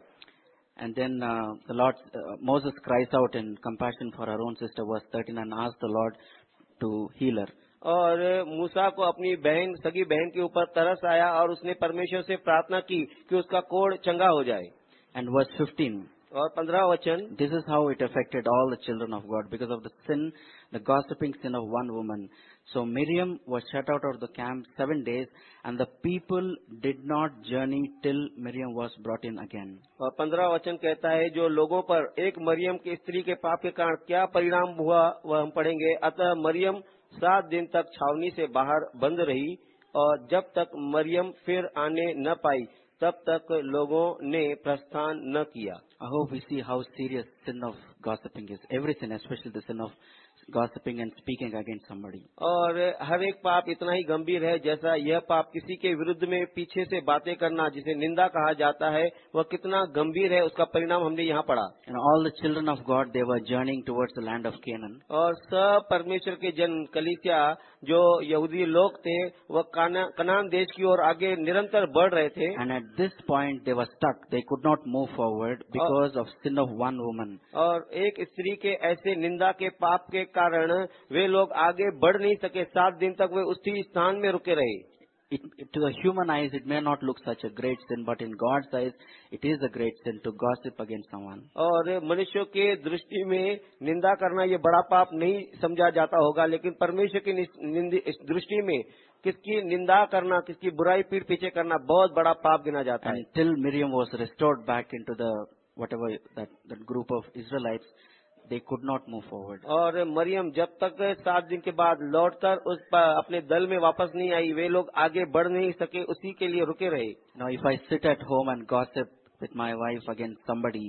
And then uh, the Lord, uh, Moses cries out in compassion for her own sister, verse 13, and asks the Lord to heal her. और मूसा को अपनी बहन सगी बहन के ऊपर तरस आया और उसने परमेश्वर से प्रार्थना की कि उसका कोड चंगा हो जाए। एंड वर्स 15 और 15 वचन। This is how it affected all the children of God because of the sin the gossiping sin of one woman so Miriam was shut out of the camp seven days and the people did not journey till Miriam was brought in again और पंद्रह वचन कहता है जो लोगों पर एक मरियम की स्त्री के पाप के कारण क्या परिणाम हुआ वह हम पढ़ेंगे। अतः मरियम सात दिन तक छावनी से बाहर बंद रही और जब तक मरियम फिर आने न पाई, तब तक लोगों ने प्रस्थान न किया। I hope you see how serious sin of gossiping is everything special the sin of gossiping and speaking against somebody और हर एक पाप इतना ही गंभीर है जैसा यह पाप किसी के विरुद्ध में पीछे से बातें करना जिसे निंदा कहा जाता है वह कितना गंभीर है उसका परिणाम हमने यहाँ पढ़ा। All the children of God they were journeying towards the land of Canaan और सब परमेश्वर के जन्म कलिसिया जो यहूदी लोग थे वह काना, कनान देश की ओर आगे निरंतर बढ़ रहे थे। And at this point they were stuck they could not move forward because of sin of one woman और एक स्त्री के ऐसे निंदा के पाप के कारण वे लोग आगे बढ़ नहीं सके। सात दिन तक वे उसी स्थान में रुके रहे। It, it- to the human eyes, it may not look such a great sin, but in God's eyes, it is a great sin to gossip against someone. और मनुष्यों के दृष्टि में निंदा करना ये बड़ा पाप नहीं समझा जाता होगा लेकिन परमेश्वर की निस- निंदी- इस दृष्टि में किसकी निंदा करना किसकी बुराई पीठ पीछे करना बहुत बड़ा पाप गिना जाता है Until Miriam was restored back into the whatever that, that group of Israelites, they could not move forward. और मरियम जब तक सात दिन के बाद लौटकर उस प- अपने दल में वापस नहीं आई वे लोग आगे बढ़ नहीं सके उसी के लिए रुके रहे Now, if I sit at home and gossip with my wife against somebody,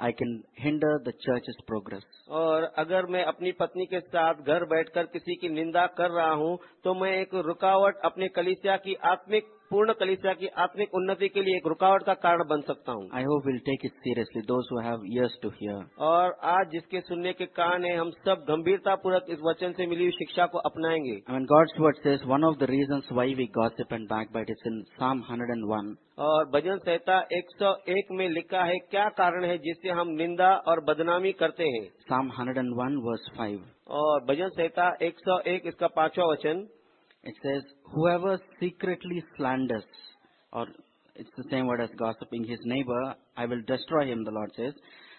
I can hinder the church's progress. और अगर मैं अपनी पत्नी के साथ घर बैठकर किसी की निंदा कर रहा हूँ तो मैं एक रुकावट अपने कलिसिया की आत्मिक पूर्ण कलिसिया की आत्मिक उन्नति के लिए एक रुकावट का कारण बन सकता हूँ आई we'll take it seriously, those who have ears to hear. और आज जिसके सुनने के कारण है हम सब गंभीरता पूर्वक इस वचन से मिली हुई शिक्षा को अपनाएँगे mean, God's word says one of the reasons why we gossip and backbite is in Psalm 101. और भजन संहिता 101 में लिखा है क्या कारण है जिससे हम निंदा और बदनामी करते हैं Psalm 101 वर्स 5. और भजन संहिता 101 इसका पांचवा वचन It says, whoever secretly slanders, or it's the same word as gossiping his neighbor, I will destroy him, the Lord says.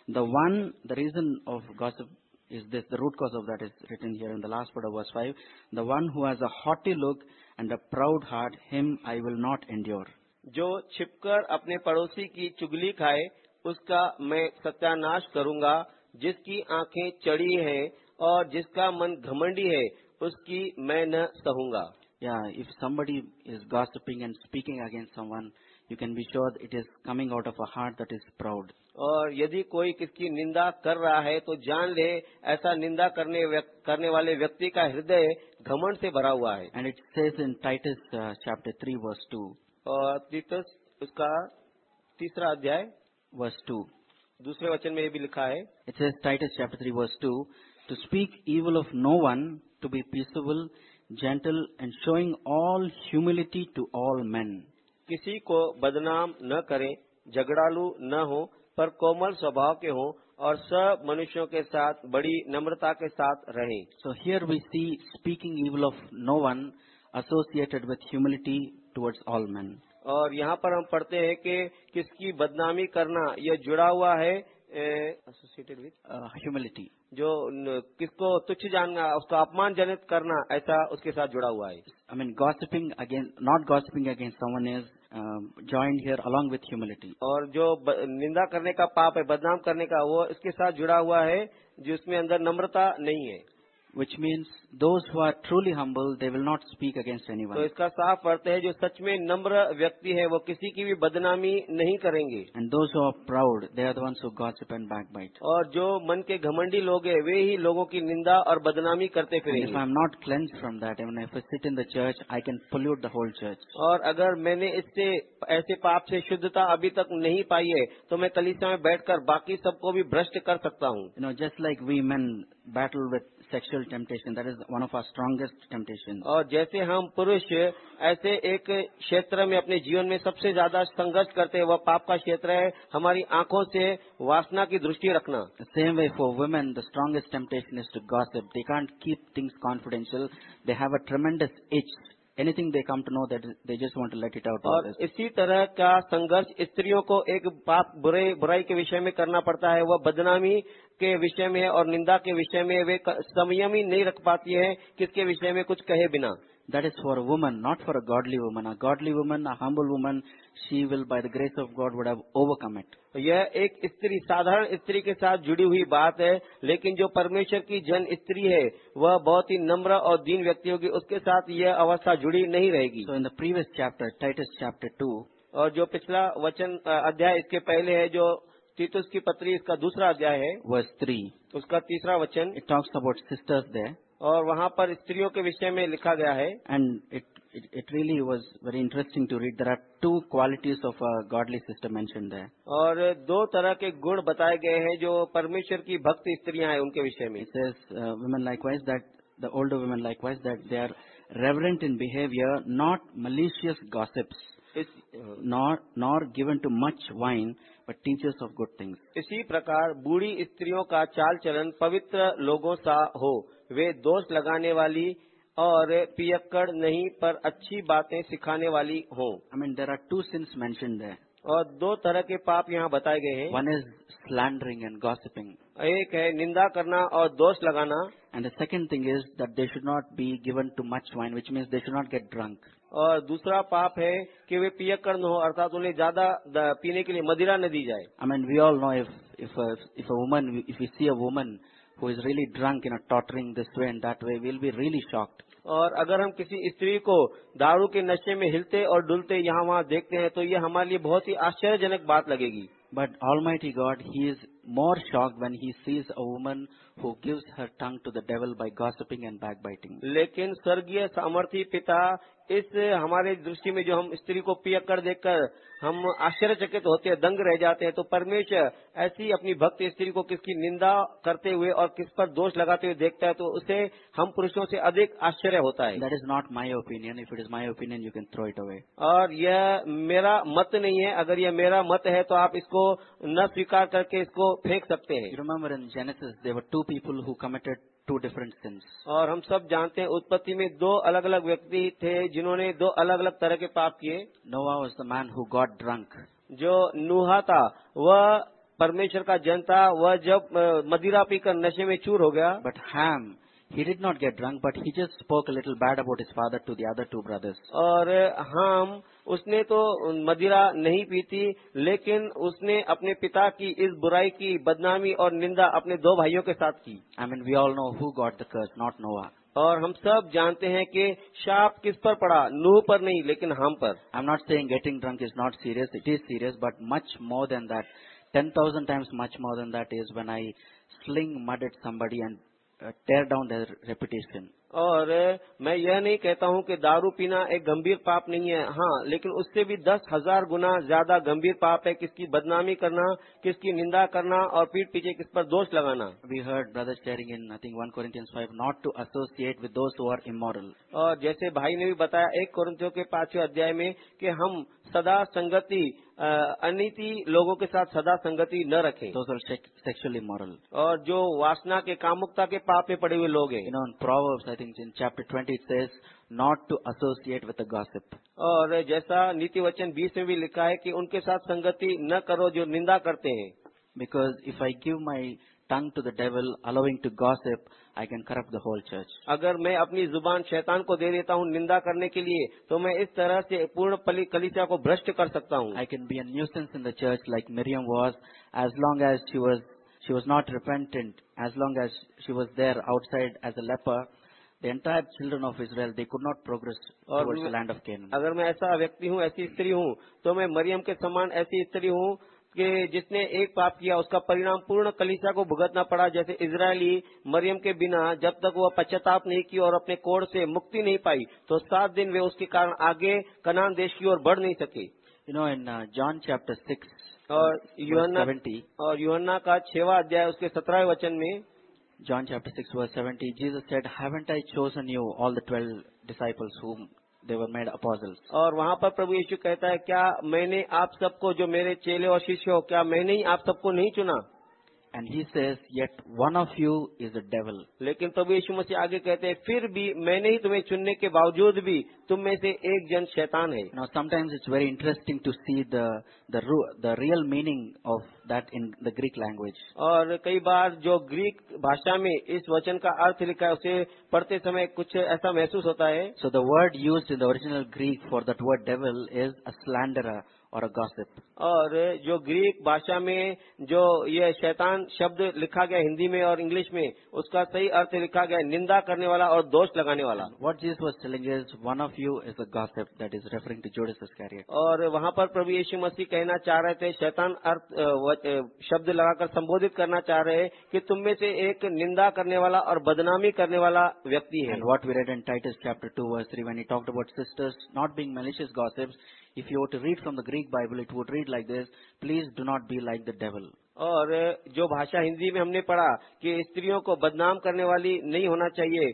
The one, the reason of gossip is this, the root cause of that is written here in the last part of verse 5. The one who has a haughty look and a proud heart, him I will not endure. जो छिपकर अपने पड़ोसी की चुगली खाए उसका मैं सत्यानाश करूंगा जिसकी आंखें चढ़ी है और जिसका मन घमंडी है उसकी मैं न सहूँगा। या if somebody is gossiping and speaking against someone you can be sure it is coming out of a heart that is proud और यदि कोई किसकी निंदा कर रहा है तो जान ले ऐसा निंदा करने, करने वाले व्यक्ति का हृदय घमंड से भरा हुआ है। And it says in Titus chapter three verse two और टीटस उसका तीसरा अध्याय वर्स टू दूसरे वचन में ये भी लिखा है। It says Titus chapter three verse two to speak evil of no one to be peaceable gentle and showing all humility to all men. kisi ko badnaam na kare झगड़ालू न हो पर कोमल स्वभाव के हो और सब मनुष्यों के साथ बड़ी नम्रता के साथ रहे। So here we see speaking evil of no one associated with humility towards all man और यहाँ पर हम पढ़ते हैं कि किसकी बदनामी करना यह जुड़ा हुआ है एसोसिएटेड विथ ह्यूमिलिटी जो किसको तुच्छ जानना उसको अपमानजनित करना ऐसा उसके साथ जुड़ा हुआ है। I mean gossiping against not gossiping against someone is join here along with humility और जो निंदा करने का पाप है बदनाम करने का वो इसके साथ जुड़ा हुआ है जिसमें अंदर नम्रता नहीं है। Which means those who are truly humble, they will not speak against तो anyone. इसका साफ़ अर्थ है जो सच में नम्र व्यक्ति है वो किसी की भी बदनामी नहीं करेंगे And those who are proud, they are the ones who gossip and backbite. और जो मन के घमंडी लोग हैं वे ही लोगों की निंदा और बदनामी करते And if फिरेंगे I'm not cleansed from that, even if I sit in the church, I can pollute the whole church. और अगर मैंने इससे ऐसे पाप से शुद्धता अभी तक नहीं पाई है तो मैं कलीसिया में बैठकर बाकी सबको भी भ्रष्ट कर सकता हूँ You know, just like we men battle with sexual temptation that is one of our strongest temptation और जैसे हम पुरुष ऐसे एक क्षेत्र में अपने जीवन में सबसे ज़्यादा संघर्ष करते हैं वह पाप का क्षेत्र है हमारी आँखों से वासना की दृष्टि रखना। Same way for women the strongest temptation is to gossip they can't keep things confidential they have a tremendous itches Anything they come to know that they just want to let it out और इसी तरह का संघर्ष स्त्रियों को एक पाप बुरे बुराई के विषय में करना पड़ता है वह बदनामी के विषय में और निंदा के विषय में वे संयम नहीं रख पाती है किसके विषय में कुछ कहे बिना। That is for a woman, not for a godly woman. A godly woman, a humble woman, she will, by the grace of God, would have overcome it. यह एक स्त्री साधारण स्त्री के साथ जुड़ी हुई बात है लेकिन जो परमेश्वर की जन स्त्री है वह बहुत ही नम्र और दीन व्यक्ति होगी उसके साथ यह अवस्था जुड़ी नहीं रहेगी So in the previous chapter, Titus chapter 2, और जो पिछला वचन अ, अध्याय इसके पहले है जो तीतुस की पत्री इसका दूसरा अध्याय है verse 3, उसका तीसरा वचन it talks about sisters there. और वहाँ पर स्त्रियों के विषय में लिखा गया है। And it really was very interesting to read there are two qualities of godly sisters मैं और दो तरह के गुण बताए गए हैं जो परमेश्वर की भक्त स्त्रियाँ हैं उनके विषय में। Women likewise that the old women likewise that they are reverent in behaviour not malicious gossips it nor given to much wine but teachers of good things इसी प्रकार बूढ़ी स्त्रियों का चाल चलन पवित्र लोगों सा हो। वे दोष लगाने वाली और पियक्कड़ नहीं पर अच्छी बातें सिखाने वाली हो। I mean there are two sins मैं और दो तरह के पाप यहाँ बताए गए हैं। One is slandering and gossiping एक है निंदा करना और दोष लगाना। And the second thing is that they should not be given to much wine which means they should not get drunk और दूसरा पाप है कि वे पियक्कर न हो अर्थात उन्हें ज़्यादा पीने के लिए मदिरा न दी जाए। I mean we all know if if if a woman if you see a woman who is really drunk, you know, tottering this way and that way, we'll be really shocked. और अगर हम किसी स्त्री को दारू के नशे में हिलते और डुलते यहाँ वहाँ देखते हैं तो ये हमारे लिए बहुत ही आश्चर्यजनक बात लगेगी But Almighty God, He is more shocked when He sees a woman who gives her tongue to the devil by gossiping and backbiting. लेकिन स्वर्गीय सामर्थी पिता इस हमारे दृष्टि में जो हम स्त्री को पियक्कर देखकर हम आश्चर्यचकित होते हैं दंग रह जाते हैं तो परमेश्वर ऐसी अपनी भक्त स्त्री को किसकी निंदा करते हुए और किस पर दोष लगाते हुए देखता है तो उसे हम पुरुषों से अधिक आश्चर्य होता है That is not my opinion. If it is my opinion, you can throw it away. और यह मेरा मत नहीं है अगर यह मेरा मत है तो आप इसको न स्वीकार करके इसको फेंक सकते हैं remember in Genesis, there were two people who committed two different sins. और हम सब जानते हैं उत्पत्ति में दो अलग अलग व्यक्ति थे जिन्होंने दो अलग अलग तरह के पाप किए Noah was the man who got drunk. जो नूहा था वह परमेश्वर का जन था वह जब मदिरा पीकर नशे में चूर हो गया but Ham, he did not get drunk, but he just spoke a little bad about his father to the other two brothers. और हम उसने तो मदिरा नहीं पी थी लेकिन उसने अपने पिता की इस बुराई की बदनामी और निंदा अपने दो भाइयों के साथ की I mean, we all know who got the curse, not Noah. और हम सब जानते हैं कि शाप किस पर पड़ा नूह पर नहीं लेकिन हम पर I'm not saying getting drunk is not serious. It is serious, but much more than that. 10,000 times much more than that is when I sling mud at somebody and uh, tear down their reputation. और मैं यह नहीं कहता हूँ कि दारू पीना एक गंभीर पाप नहीं है हाँ लेकिन उससे भी दस हज़ार गुना ज़्यादा गंभीर पाप है किसकी बदनामी करना किसकी निंदा करना और पीठ पीछे किस पर दोष लगाना we heard brothers sharing in, I think, 1 Corinthians 5, not to associate with those who are immoral. और जैसे भाई ने भी बताया एक कुरिन्थियों के पाँचवें अध्याय में कि हम सदा संगति अनिति लोगों के साथ सदा संगति न रखे। दोस्तों सेक्सुअल इमोरल और जो वासना के कामुकता के पाप में पड़े हुए लोग हैं। In Proverbs I think in chapter twenty says not to associate with the gossip और जैसा नीति वचन बीस में भी लिखा है कि उनके साथ संगति न करो जो निंदा करते हैं। Because if I give my tongue to the devil, allowing to gossip, I can corrupt the whole church. अगर मैं अपनी जुबान शैतान को दे देता हूँ निंदा करने के लिए तो मैं इस तरह से पूर्ण पली- कलीसिया को भ्रष्ट कर सकता हूँ I can be a nuisance in the church like Miriam was, as long as she was she was not repentant, as long as she was there outside as a leper. The entire children of Israel they could not progress और towards मैं- the land of Canaan. अगर मैं ऐसा व्यक्ति हूँ ऐसी स्त्री हूँ तो मैं मरियम के समान ऐसी स्त्री हूँ कि जिसने एक पाप किया उसका परिणाम पूर्ण कलीसिया को भुगतना पड़ा जैसे इसराइली मरियम के बिना जब तक वह पश्चाताप नहीं की और अपने कोड़ से मुक्ति नहीं पाई तो सात दिन वे उसके कारण आगे कनान देश की ओर बढ़ नहीं सके। Uh, John chapter और यूहन्ना और यूहन्ना का छेवा अध्याय उसके सत्रह वचन में John chapter 6 verse 70, Jesus said, Haven't I chosen you, all the twelve disciples whom they made apostles? और वहाँ पर प्रभु यीशु कहता है, क्या मैंने आप सबको, जो मेरे चेले और शिष्य हो, क्या मैंने ही आप सबको नहीं चुना And he says, Yet one of you is a devil. लेकिन प्रभु यीशु मसीह आगे कहते हैं फिर भी मैंने ही तुम्हें चुनने के बावजूद भी तुम में से एक जन शैतान है Now sometimes it's very interesting to see the, the, the real meaning of that in the Greek language. और कई बार जो ग्रीक भाषा में इस वचन का अर्थ लिखा है उसे पढ़ते समय कुछ ऐसा महसूस होता है So the word used in the original Greek for that word devil is a slanderer और गॉसिप और जो ग्रीक भाषा में जो ये शैतान शब्द लिखा गया हिंदी में और इंग्लिश में उसका सही अर्थ लिखा गया निंदा करने वाला और दोष लगाने वाला। What Jesus was telling one of you is a gossip that is referring to Jude और वहाँ पर प्रभु यीशु मसीह कहना चाह रहे थे शैतान अर्थ शब्द लगाकर संबोधित करना चाह रहे हैं कि तुम में से एक निंदा करने वाला और बदनामी करने वाला व्यक्ति है। What we read and Titus chapter two verse three when you talked about sisters not being malicious gossips if you were to read from the greek bible it would read like this please do not be like the devil. और जो भाषा हिंदी में हमने पढ़ा कि स्त्रियों को बदनाम करने वाली नहीं होना चाहिए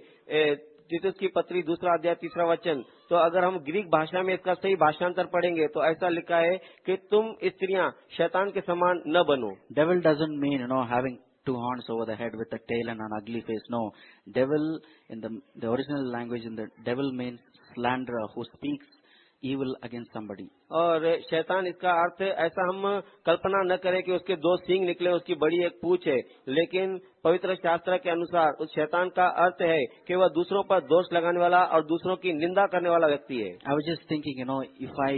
तीतस की पत्री दूसरा अध्याय तीसरा वचन। तो अगर हम ग्रीक भाषा में इसका सही भाषांतर पढ़ेंगे तो ऐसा लिखा है कि तुम स्त्रियाँ शैतान के समान न बनो। Devil doesn't mean no having two horns over the head with tail and an ugly face no devil in the original language in the devil mean slander who speaks evil against somebody. और शैतान इसका अर्थ ऐसा हम कल्पना न करें कि उसके दो सींग निकले उसकी बड़ी एक पूछ है लेकिन पवित्र शास्त्र के अनुसार उस शैतान का अर्थ है कि वह दूसरों पर दोष लगाने वाला और दूसरों की निंदा करने वाला व्यक्ति है I was just thinking, you know, if I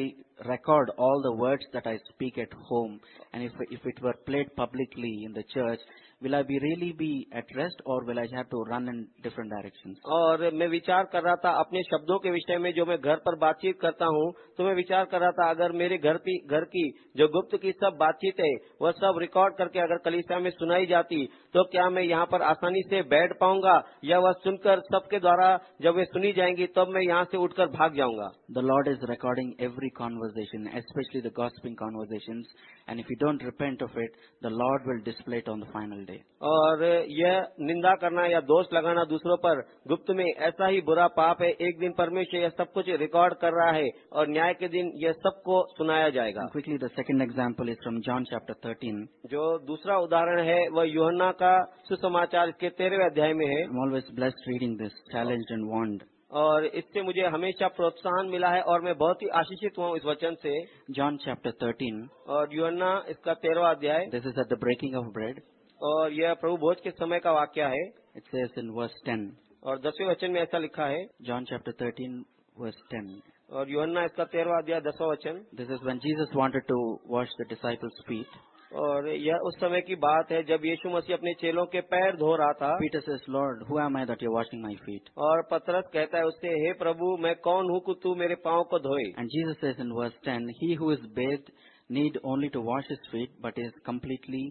record all the words that I speak at home and if, if it were played publicly in the church, will I be really be at rest or will I have to run in different directions? और मैं विचार कर रहा था अपने शब्दों के विषय में जो मैं घर पर बातचीत करता हूँ तो मैं विचार कर रहा था अगर मेरे घर की घर की जो गुप्त की सब बातचीत है वह सब रिकॉर्ड करके अगर कलिसिया में सुनाई जाती तो क्या मैं यहाँ पर आसानी से बैठ पाऊँगा या वह सुनकर सबके द्वारा जब वे सुनी जाएँगी तब मैं यहाँ से उठकर भाग जाऊँगा The Lord is recording every conversation, especially the gossiping conversations, and if you don't repent of it, the Lord will display it on the final day. और यह निंदा करना या दोष लगाना दूसरों पर गुप्त में ऐसा ही बुरा पाप है एक दिन परमेश्वर यह सब कुछ रिकॉर्ड कर रहा है और न्याय के दिन यह सबको सुनाया जाएगा quickly, the second example is from John chapter 13. जो दूसरा उदाहरण है वह यूहन्ना का सुसमाचार इसके तेरहवें अध्याय में है always blessed reading this, challenged and warned. और इससे मुझे हमेशा प्रोत्साहन मिला है और मैं बहुत ही आशीषित हुआ हूँ इस वचन से जॉन चैप्टर 13. और यूहन्ना इसका तेरहवा अध्याय this is at the breaking of bread. और यह प्रभु भोज के समय का वाक्य है। इट सेज इन वर्स 10 और दसवें वचन में ऐसा लिखा है। जॉन चैप्टर 13 वर्स टेन और योना इसका तेरवा दिया दसवा वचन। This is when Jesus wanted to wash the disciples feet और यह उस समय की बात है जब यीशु मसीह अपने चेलों के पैर धो रहा था। Peter says Lord who am I you washing my feet और पतरस कहता है उससे हे प्रभु मैं कौन हूँ कि तू मेरे पाओ को धोए? And Jesus says in verse ten he who is bathed need only to wash his feet but is completely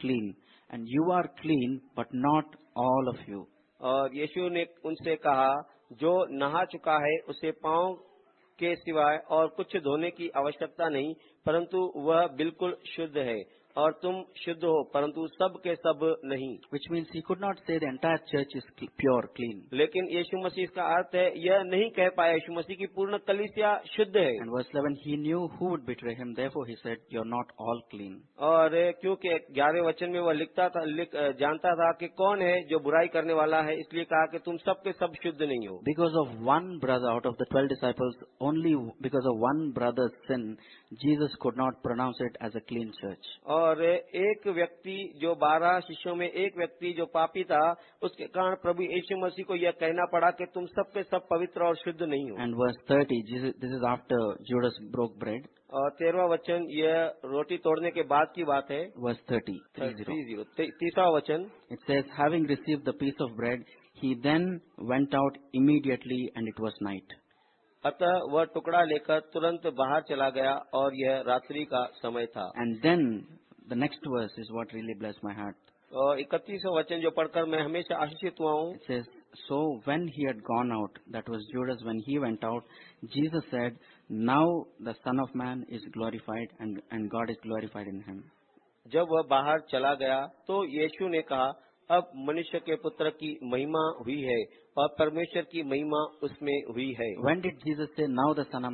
clean And you are clean but not all of you और यीशु ने उनसे कहा, जो नहा चुका है, उसे पाँव के सिवाय और कुछ धोने की आवश्यकता नहीं, परंतु वह बिल्कुल शुद्ध है। और तुम शुद्ध हो परंतु सब के सब नहीं। Which means he could not say entire church is pure clean लेकिन यीशु मसीह का अर्थ है यह नहीं कह पाया यीशु मसीह की पूर्ण कलिसिया शुद्ध है। And verse 11 he knew who would betray him therefore he said you not all clean और क्योंकि ग्यारह वचन में वह लिखता था लिख, जानता था कि कौन है जो बुराई करने वाला है इसलिए कहा कि तुम सबके सब शुद्ध नहीं हो। Because of one brother out of the twelve disciples only because of one brother sin Jesus could not pronounce it as a clean church. और एक व्यक्ति जो बारह शिष्यों में एक व्यक्ति जो पापी था उसके कारण प्रभु यीशु मसीह को यह कहना पड़ा कि तुम सब के सब पवित्र और शुद्ध नहीं हो And verse 30, Jesus, this is after Judas broke bread. और तेरहवा वचन यह रोटी तोड़ने के बाद की बात है Verse 30. 30. थ्री जीरो तीसरा वचन It says, having received the piece of bread, he then went out immediately and it was night. अतः वह टुकड़ा लेकर तुरंत बाहर चला गया और यह रात्रि का समय था। And then the next verse is what really bless my heart और इकतीस वचन जो पढ़कर मैं हमेशा आशीषित हुआ हूँ। So when he had gone out that was Judas when he went out Jesus said now the son of man is glorified and and God is glorified in him जब वह बाहर चला गया तो येशु ने कहा अब मनुष्य के पुत्र की महिमा हुई है। और परमेश्वर की महिमा उसमें हुई है। When did Jesus say now the son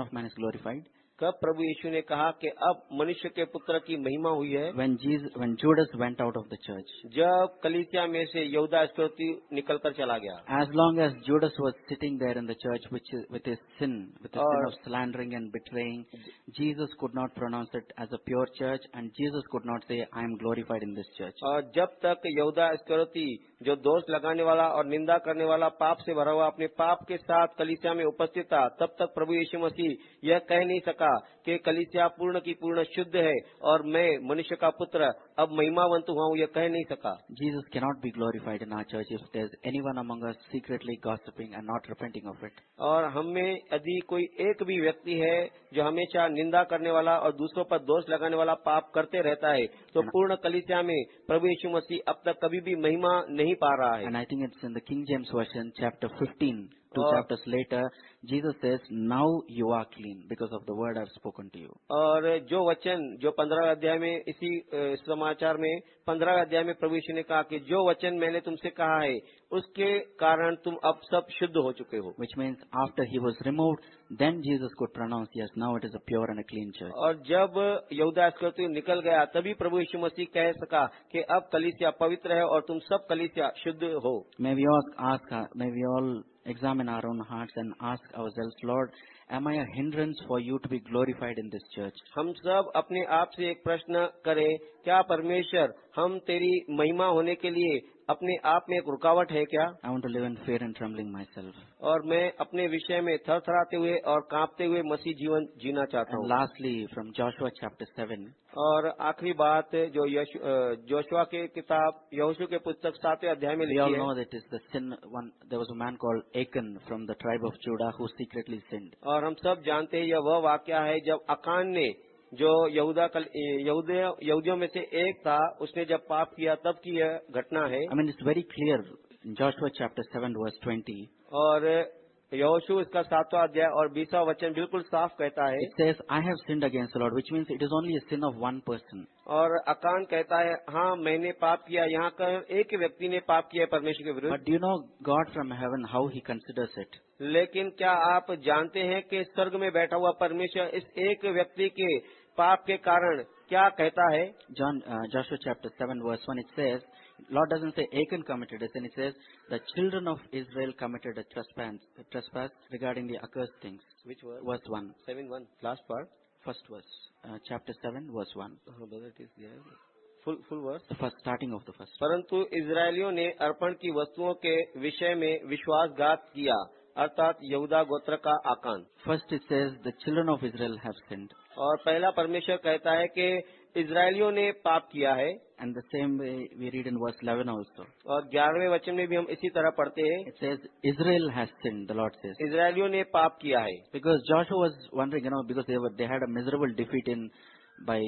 of man is glorified कब प्रभु यीशु ने कहा कि अब मनुष्य के पुत्र की महिमा हुई है? When Jesus, when Judas went out of the church, जब कलिसिया में से यौदा स्त्रोती निकलकर चला गया। As long as Judas was sitting there in the church which with sin with slandering and betraying Jesus could not pronounce it as a pure church and Jesus could not say I am glorified in this church और जब तक यौदा स्त्रोती जो दोष लगाने वाला और निंदा करने वाला पाप से भरा हुआ अपने पाप के साथ कलिसिया में उपस्थित था तब तक प्रभु यीशु मसीह यह कह नहीं सका था कि कलिसिया पूर्ण की पूर्ण शुद्ध है और मैं मनुष्य का पुत्र अब महिमावंत हुआ हूँ यह कह नहीं सका। Jesus cannot be glorified in our church if there any one among secretly gossiping and not repenting of it और हमें यदि कोई एक भी व्यक्ति है जो हमेशा निंदा करने वाला और दूसरों पर दोष लगाने वाला पाप करते रहता है तो पूर्ण कलिसिया में प्रभु यीशु मसीह अब तक कभी भी महिमा नहीं पा रहा है। And I think it's in the King James version chapter fifteen two Or- chapters later, Jesus says, Now you are clean because of the word I've spoken to you. और जो वचन जो पंद्रह अध्याय में इसी अ, समाचार में पंद्रह अध्याय में प्रभु यीशु ने कहा कि जो वचन मैंने तुमसे कहा है उसके कारण तुम अब सब शुद्ध हो चुके हो Which means after he was removed, then Jesus could pronounce, Yes, now it is a pure and a clean church. और जब यहूदा इस्करियोती निकल गया तभी प्रभु यीशु मसीह कह सका कि अब कलिसिया पवित्र है और तुम सब कलिसिया शुद्ध हो May we all ask, uh, may we all examine our own hearts and ask ourselves, Lord, am I a hindrance for you to be glorified in this church? हम सब अपने आप से एक प्रश्न करें क्या परमेश्वर हम तेरी महिमा होने के लिए अपने आप में एक रुकावट है क्या? I want live in fear and trembling myself और मैं अपने विषय में थर थराते हुए और कांपते हुए मसी जीवन जीना चाहता हूँ। Lastly from Joshua chapter seven और आखिरी बात जो जोशुआ के किताब यहोशु के पुस्तक सातवें अध्याय में लिखी है। That is the one there was a man called Achan from the tribe of Judah who secretly sinned और हम सब जानते हैं यह वह वाक्य है जब अकान ने जो यहूदा कल यहूदियों में से एक था उसने जब पाप किया तब की यह घटना है I mean it's very clear George Joshua chapter 7 verse 20. और यहोशू इसका सातवां अध्याय और बीसवा वचन बिल्कुल साफ़ कहता है It says, I have sinned against the Lord, which means it is only a sin of one person. और अकान कहता है हाँ मैंने पाप किया यहाँ कर एक व्यक्ति ने पाप किया है परमेश्वर के विरुद्ध But do you know God from heaven, how he considers it? लेकिन क्या आप जानते हैं कि स्वर्ग में बैठा हुआ परमेश्वर इस एक व्यक्ति के पाप के कारण क्या कहता है John, uh, Joshua chapter 7 verse 1, it says, Lord doesn't say Achan committed a sin, it says, the children of Israel committed a trespass, a trespass regarding the accursed things. Which verse? Verse 1, seven one last part first verse, uh, chapter 7 verse 1, full full verse the first, starting of the first. परंतु इज़राइलियों ने अर्पण की वस्तुओं के विषय में विश्वासघात किया अर्थात यहूदा गोत्र का आकान First it says, the children of Israel have sinned. और पहला परमेश्वर कहता है कि इज़राइलियों ने पाप किया है And the same way we read in verse 11 also. और ग्यारहवें वचन में भी हम इसी तरह पढ़ते हैं It says, Israel has sinned, the Lord says. इज़राइलियों ने पाप किया है Because Joshua was wondering, you know, because they were they had a miserable defeat in by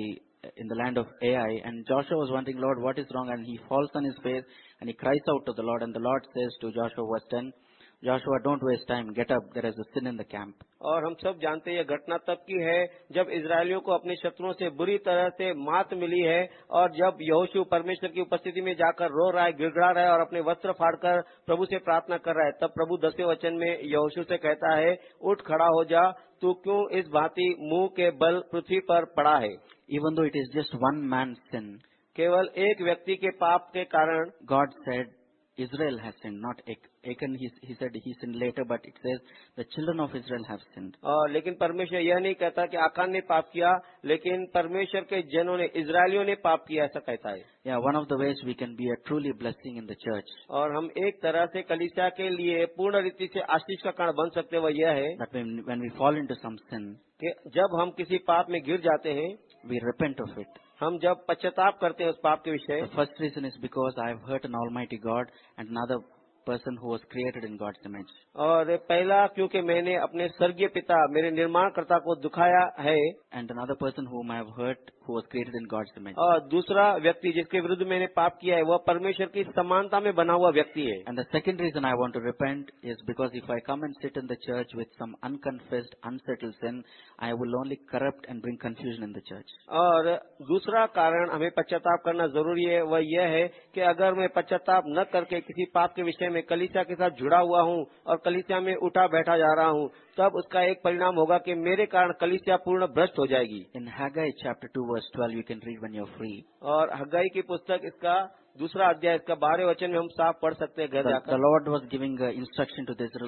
in the land of Ai, and Joshua was wondering, Lord, what is wrong? And he falls on his face and he cries out to the Lord, and the Lord says to Joshua, verse 10, Joshua, don't waste time. Get up. There is a sin in the camp. और हम सब जानते हैं यह घटना तब की है जब इज़राइलियों को अपने शत्रुओं से बुरी तरह से मात मिली है और जब यहोशू परमेश्वर की उपस्थिति में जाकर रो रहा है गिड़गड़ा रहा है और अपने वस्त्र फाड़कर प्रभु से प्रार्थना कर रहा है तब प्रभु दसवें वचन में यहोशु से कहता है उठ खड़ा हो जा तू क्यों इस भांति मुँह के बल पृथ्वी पर पड़ा है even though it is just one man sin, केवल एक व्यक्ति के पाप के कारण God said, Israel has sinned, not Achan. He, he said he sinned later, but it says the children of Israel have sinned. और लेकिन परमेश्वर यह नहीं कहता कि आकान ने पाप किया लेकिन परमेश्वर के जनों ने इसराइलियों ने पाप किया ऐसा कहता है Yeah, one of the ways we can be a truly blessing in the church और हम एक तरह से कलिसिया के लिए पूर्ण रीति से आशीष का कारण बन सकते हैं वह यह है that when, when we fall into some sin, कि जब हम किसी पाप में गिर जाते हैं we repent of it. हम जब पश्चाताप करते हैं उस पाप के विषय first reason is because I hurt an almighty God and another person who was created in God's image और पहला क्योंकि मैंने अपने स्वर्गीय पिता मेरे निर्माणकर्ता को दुखाया है। And another person who I hurt who was created in God's image और दूसरा व्यक्ति जिसके विरुद्ध मैंने पाप किया है वह परमेश्वर की समानता में बना हुआ व्यक्ति है। And the second reason I want to repent is because if I come and sit in the church with some unconfessed unsettled sin I will only corrupt and bring confusion in the church और दूसरा कारण हमें पश्चाताप करना ज़रूरी है वह यह है कि अगर मैं पश्चाताप न करके किसी पाप के विषय में मैं कलिसिया के साथ जुड़ा हुआ हूँ और कलिसिया में उठा बैठा जा रहा हूँ तब उसका एक परिणाम होगा कि मेरे कारण कलिसिया पूर्ण भ्रष्ट हो जाएगी। In Haggai chapter two verse twelve you can read one your free और हगाई की पुस्तक इसका दूसरा अध्याय इसका बारह वचन में हम साफ़ पढ़ सकते हैं Lord was giving instruction to this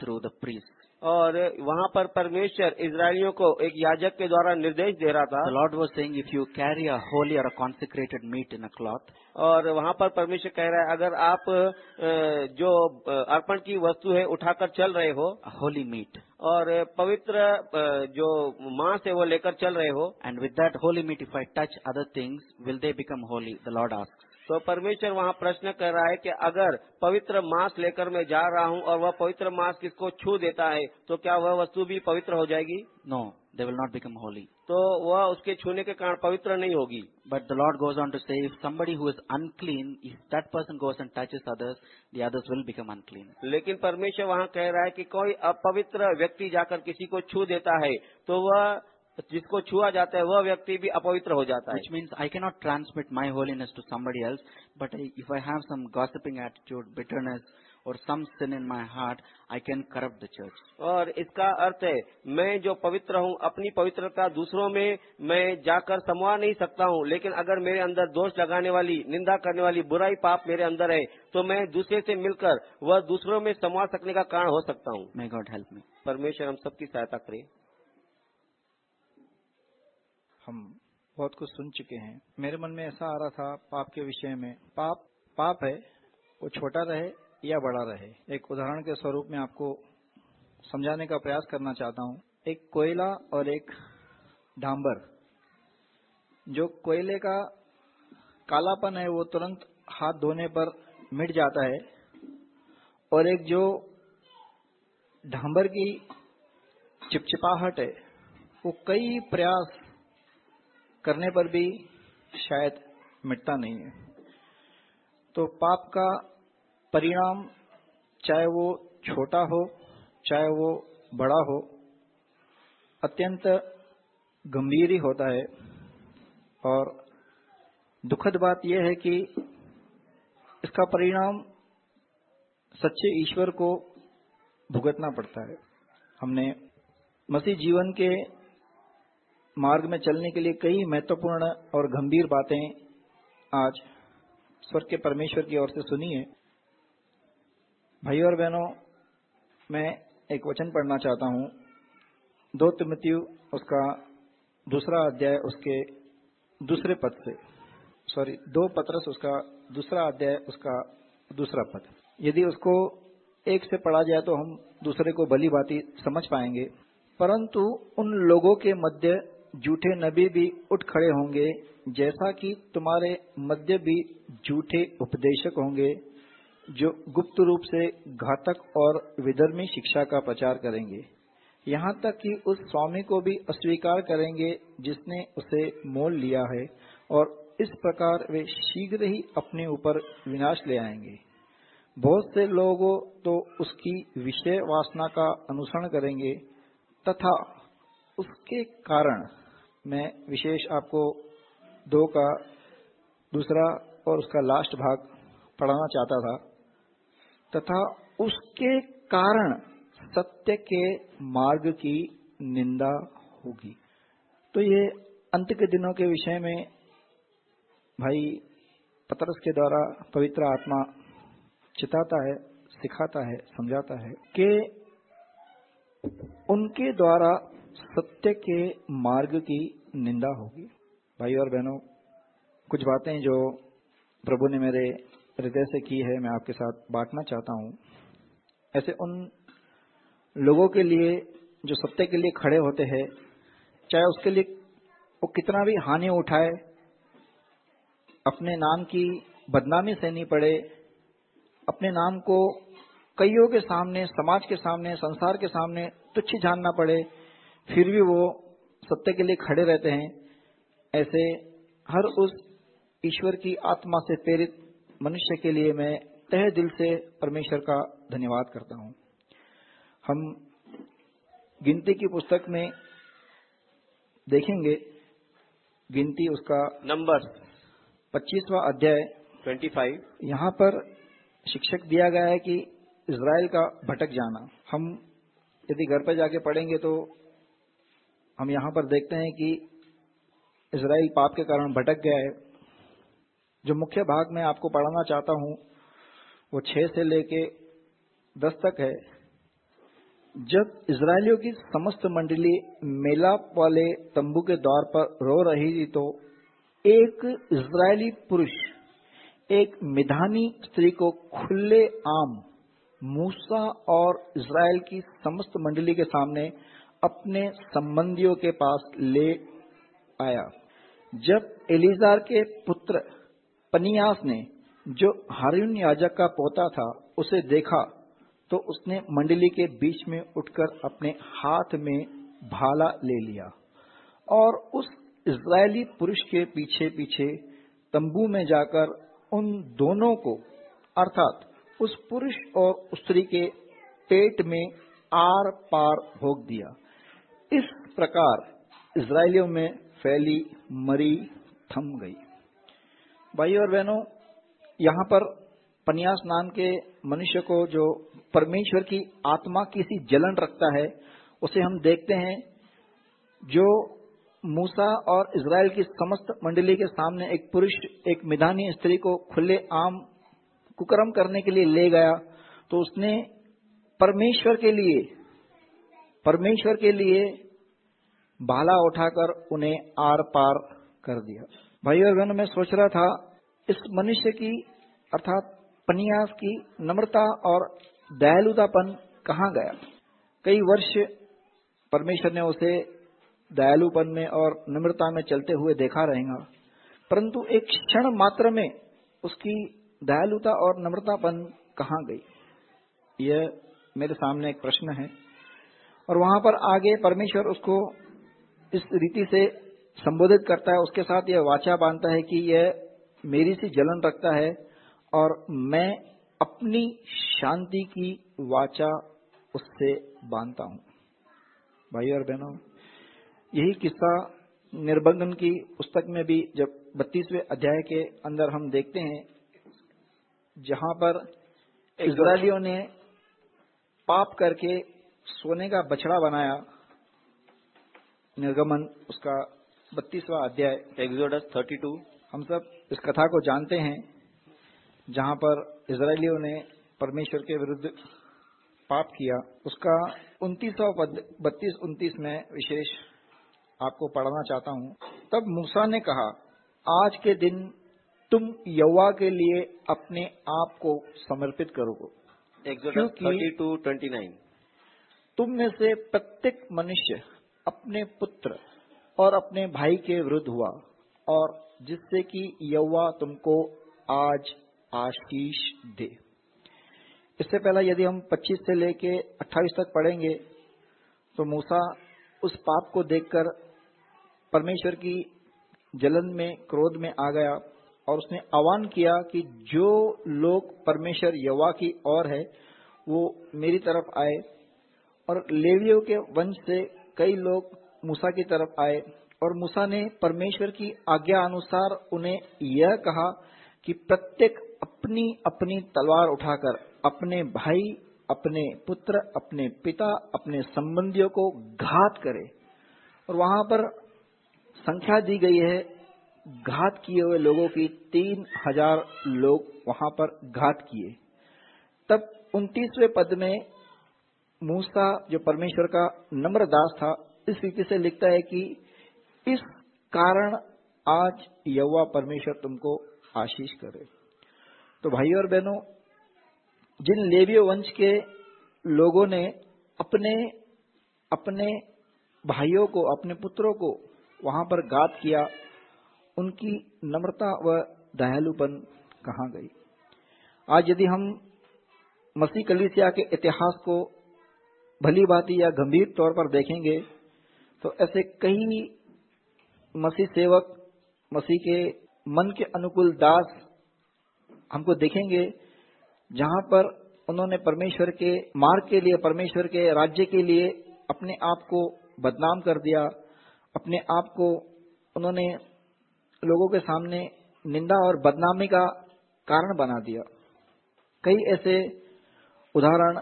through the priest और वहाँ पर परमेश्वर इसराइलियों को एक याजक के द्वारा निर्देश दे रहा था। Lord was saying if you carry a holy or a consecrated meat in a cloth और वहाँ पर परमेश्वर कह रहा है अगर आप जो अर्पण की वस्तु है उठाकर चल रहे हो होली मीट और पवित्र जो मांस है वो लेकर चल रहे हो and with that holy meat if I touch other things will they become holy the Lord of तो परमेश्वर वहाँ प्रश्न कर रहा है कि अगर पवित्र मांस लेकर मैं जा रहा हूँ और वह पवित्र मांस किसको छू देता है तो क्या वह वस्तु भी पवित्र हो जाएगी? No they will not become holy तो वह उसके छूने के कारण पवित्र नहीं होगी। But Lord goes on to say, if somebody who is unclean, if that person goes and touches others, the others will become unclean. लेकिन परमेश्वर वहाँ कह रहा है कि कोई अपवित्र व्यक्ति जाकर किसी को छू देता है तो वह जिसको छुआ जाता है वह व्यक्ति भी अपवित्र हो जाता है Which means I cannot transmit my holiness to somebody else, but I, if I have some gossiping attitude, bitterness, or some sin in my heart, I can corrupt the church. और इसका अर्थ है मैं जो पवित्र हूँ अपनी पवित्रता दूसरों में मैं जाकर समवा नहीं सकता हूँ लेकिन अगर मेरे अंदर दोष लगाने वाली निंदा करने वाली बुराई पाप मेरे अंदर है तो मैं दूसरे से मिलकर वह दूसरों में समवा सकने का कारण हो सकता हूँ. परमेश्वर हम सबकी सहायता करे हम बहुत कुछ सुन चुके हैं। मेरे मन में ऐसा आ रहा था पाप के विषय में। पाप पाप है, वो छोटा रहे या बड़ा रहे। एक उदाहरण के स्वरूप में आपको समझाने का प्रयास करना चाहता हूँ। एक कोयला और एक डांबर। जो कोयले का कालापन है, वो तुरंत हाथ धोने पर मिट जाता है और एक जो ढांबर की चिपचिपाहट है, वो कई प्रयास करने पर भी शायद मिटता नहीं है। तो पाप का परिणाम, चाहे वो छोटा हो, चाहे वो बड़ा हो, अत्यंत गंभीर ही होता है। और दुखद बात यह है कि इसका परिणाम सच्चे ईश्वर को भुगतना पड़ता है। हमने मसीह जीवन के मार्ग में चलने के लिए कई महत्वपूर्ण और गंभीर बातें आज स्वर्ग के परमेश्वर की ओर से सुनी है। भाइयों और बहनों, मैं एक वचन पढ़ना चाहता हूँ। दो तिमत्यु उसका दूसरा अध्याय उसके दूसरे पद से। सॉरी दो पत्रस उसका दूसरा अध्याय उसका दूसरा पद। यदि उसको एक से पढ़ा जाए तो हम दूसरे को भली बाती समझ पाएँगे। परंतु उन लोगों के मध्य झूठे नबी भी उठ खड़े होंगे, जैसा कि तुम्हारे मध्य भी झूठे उपदेशक होंगे, जो गुप्त रूप से घातक और विधर्मी शिक्षा का प्रचार करेंगे। यहाँ तक कि उस स्वामी को भी अस्वीकार करेंगे जिसने उसे मोल लिया है, और इस प्रकार वे शीघ्र ही अपने ऊपर विनाश ले आएँगे। बहुत से लोगों तो उसकी विषय वासना का अनुसरण करेंगे, तथा उसके कारण मैं विशेष आपको दो का, दूसरा और उसका लास्ट भाग पढ़ाना चाहता था। तथा उसके कारण सत्य के मार्ग की निंदा होगी। तो ये अंत के दिनों के विषय में भाई पतरस के द्वारा पवित्र आत्मा चिताता है, सिखाता है, समझाता है कि उनके द्वारा सत्य के मार्ग की निंदा होगी। भाई और बहनों, कुछ बातें जो प्रभु ने मेरे हृदय से की है, मैं आपके साथ बांटना चाहता हूँ। ऐसे उन लोगों के लिए जो सत्य के लिए खड़े होते हैं, चाहे उसके लिए वो कितना भी हानि उठाए, अपने नाम की बदनामी सहनी पड़े, अपने नाम को कईयों के सामने, समाज के सामने, संसार के सामने तुच्छ जानना पड़े, फिर भी वो सत्य के लिए खड़े रहते हैं ऐसे हर उस ईश्वर की आत्मा से प्रेरित मनुष्य के लिए मैं तह दिल से परमेश्वर का धन्यवाद करता हूँ। हम गिनती की पुस्तक में देखेंगे गिनती उसका नंबर पच्चीसवा अध्याय। 25 यहाँ पर शिक्षक दिया गया है कि इसराइल का भटक जाना। हम यदि घर पर जाके पढ़ेंगे तो हम यहाँ पर देखते हैं कि इसराइल पाप के कारण भटक गया है। जो मुख्य भाग में आपको पढ़ाना चाहता हूँ, वो छह से लेके दस तक है। जब इसराइलियों की समस्त मंडली मेलाप वाले तंबू के द्वार पर रो रही थी तो एक इसराइली पुरुष, एक मिधानी स्त्री को खुले आम मूसा और इसराइल की समस्त मंडली के सामने अपने संबंधियों के पास ले आया। जब एलिजार के पुत्र पनियास ने, जो हारून याजक का पोता था, उसे देखा तो उसने मंडली के बीच में उठकर अपने हाथ में भाला ले लिया और उस इज़राइली पुरुष के पीछे पीछे तंबू में जाकर उन दोनों को, अर्थात उस पुरुष और स्त्री के पेट में आर पार भोग दिया। इस प्रकार इसराइलियों में फैली, मरी, थम गई। भाई और बहनों, यहाँ पर पनियास नाम के मनुष्य को जो परमेश्वर की आत्मा किसी जलन रखता है, उसे हम देखते हैं, जो मूसा और इसराइल की समस्त मंडली के सामने एक पुरुष, एक मिधानी स्त्री को खुले आम कुकर्म करने के लिए ले गया तो उसने परमेश्वर के लिए परमेश्वर के लिए भाला उठाकर उन्हें आर पार कर दिया। भाई और बहनों मैं सोच रहा था, इस मनुष्य की, अर्थात पनियास की नम्रता और दयालुतापन कहाँ गया? कई वर्ष परमेश्वर ने उसे दयालुपन में और नम्रता में चलते हुए देखा रहेगा। परंतु एक क्षण मात्र में उसकी दयालुता और नम्रतापन कहाँ गई? यह मेरे सामने एक प्रश्न है। और वहाँ पर आगे परमेश्वर उसको इस रीति से संबोधित करता है उसके साथ यह वाचा बांधता है कि यह मेरी सी जलन रखता है और मैं अपनी शांति की वाचा उससे बांधता हूँ। भाई और बहनों यही किस्सा निर्बंधन की पुस्तक में भी जब बत्तीसवें अध्याय के अंदर हम देखते हैं जहाँ पर इसराइलियों ने पाप करके सोने का बछड़ा बनाया। निर्गमन उसका बत्तीसवा अध्याय। एक्सोडस 32 हम सब इस कथा को जानते हैं जहाँ पर इसराइलियों ने परमेश्वर के विरुद्ध पाप किया। उसका उन्तीसवा पद बत्तीस उन्तीस में विशेष आपको पढ़ना चाहता हूँ। तब मूसा ने कहा आज के दिन तुम यवा के लिए अपने आप को समर्पित करो एक्सोडस 32 29 तुम में से प्रत्येक मनुष्य अपने पुत्र और अपने भाई के विरुद्ध हुआ और जिससे कि यवा तुमको आज आशीष दे। इससे पहला यदि हम 25 से लेके 28 तक पढ़ेंगे तो मूसा उस पाप को देखकर परमेश्वर की जलन में, क्रोध में आ गया और उसने आह्वान किया कि जो लोग परमेश्वर यवा की ओर है, वो मेरी तरफ़ आए। और लेवियों के वंश से कई लोग मूसा की तरफ़ आए और मूसा ने परमेश्वर की आज्ञा अनुसार उन्हें यह कहा कि प्रत्येक अपनी अपनी तलवार उठाकर अपने भाई, अपने पुत्र, अपने पिता, अपने संबंधियों को घात करे। और वहाँ पर संख्या दी गई है, घात किए हुए लोगों की तीन हज़ार लोग वहाँ पर घात किए। तब उनतीसवें पद में मूसा, जो परमेश्वर का नम्र दास था, इस रीति से लिखता है कि इस कारण आज यवा परमेश्वर तुमको आशीष करे। तो भाई और बहनों, जिन लेवियो वंश के लोगों ने अपने अपने भाइयों को, अपने पुत्रों को वहाँ पर गात किया, उनकी नम्रता व दयालुपन कहाँ गई? आज यदि हम मसीह कलिसिया के इतिहास को भली बाती या गंभीर तौर पर देखेंगे तो ऐसे कई मसीह सेवक, मसीह के मन के अनुकूल दास हमको देखेंगे, जहाँ पर उन्होंने परमेश्वर के मार्ग के लिए, परमेश्वर के राज्य के लिए अपने आप को बदनाम कर दिया, अपने आप को उन्होंने लोगों के सामने निंदा और बदनामी का कारण बना दिया। कई ऐसे उदाहरण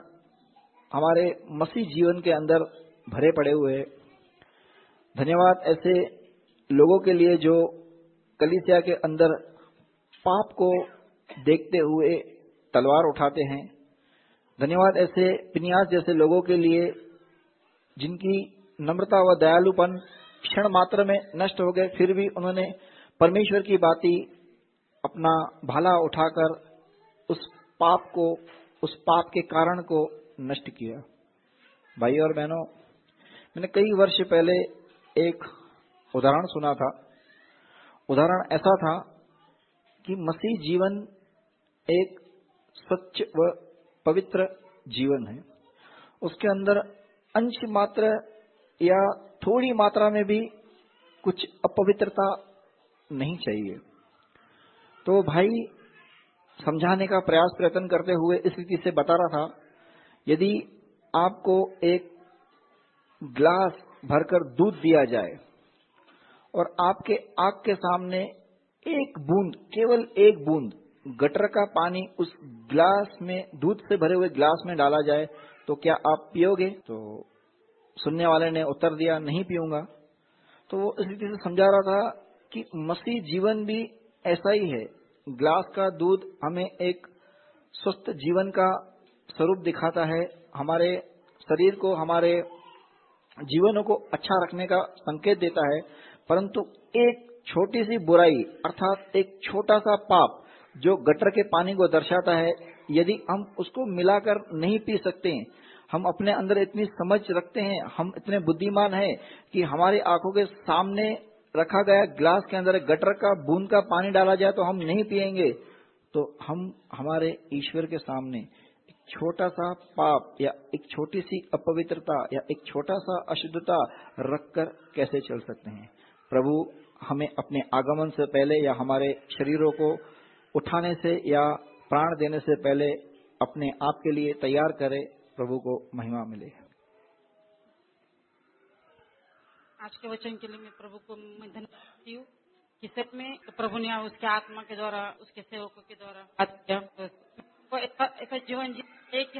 हमारे मसीह जीवन के अंदर भरे पड़े हुए धन्यवाद ऐसे लोगों के लिए जो कलिसिया के अंदर पाप को देखते हुए तलवार उठाते हैं। धन्यवाद ऐसे पिनियास जैसे लोगों के लिए जिनकी नम्रता व दयालुपन क्षण मात्र में नष्ट हो गए, फिर भी उन्होंने परमेश्वर की बाती अपना भाला उठाकर उस पाप को, उस पाप के कारण को नष्ट किया। भाई और बहनों, मैंने कई वर्ष पहले एक उदाहरण सुना था। उदाहरण ऐसा था कि मसीह जीवन एक स्वच्छ व पवित्र जीवन है। उसके अंदर अंश मात्र या थोड़ी मात्रा में भी कुछ अपवित्रता नहीं चाहिए। तो भाई, समझाने का प्रयास प्रयत्न करते हुए इस रीति से बता रहा था यदि आपको एक ग्लास भरकर दूध दिया जाए और आपके आग के सामने एक बूंद, केवल एक बूंद गटर का पानी उस ग्लास में, दूध से भरे हुए ग्लास में डाला जाए तो क्या आप पियोगे? तो सुनने वाले ने उत्तर दिया, नहीं पीऊँगा। तो वो इस रीति से समझा रहा था कि मसीह जीवन भी ऐसा ही है। ग्लास का दूध हमें एक स्वस्थ जीवन का स्वरूप दिखाता है, हमारे शरीर को, हमारे जीवनों को अच्छा रखने का संकेत देता है, परंतु एक छोटी सी बुराई, अर्थात एक छोटा सा पाप, जो गटर के पानी को दर्शाता है, यदि हम उसको मिलाकर नहीं पी सकते, हम अपने अंदर इतनी समझ रखते हैं, हम इतने बुद्धिमान हैं, कि हमारी आँखों के सामने रखा गया ग्लास के अंदर गटर का, बूंद का पानी डाला जाए तो हम नहीं पिएँगे तो हम हमारे ईश्वर के सामने छोटा सा पाप या एक छोटी सी अपवित्रता या एक छोटा सा अशुद्धता रखकर कैसे चल सकते हैं? प्रभु, हमें अपने आगमन से पहले या हमारे शरीरों को उठाने से या प्राण देने से पहले अपने आप के लिए तैयार करे, प्रभु को महिमा मिले। आज के वचन के लिए मैं प्रभु को धन्यवाद कि सच में प्रभु ने उसके आत्मा के द्वारा, उसके सेवकों के द्वारा तो ऐसा जीवन एक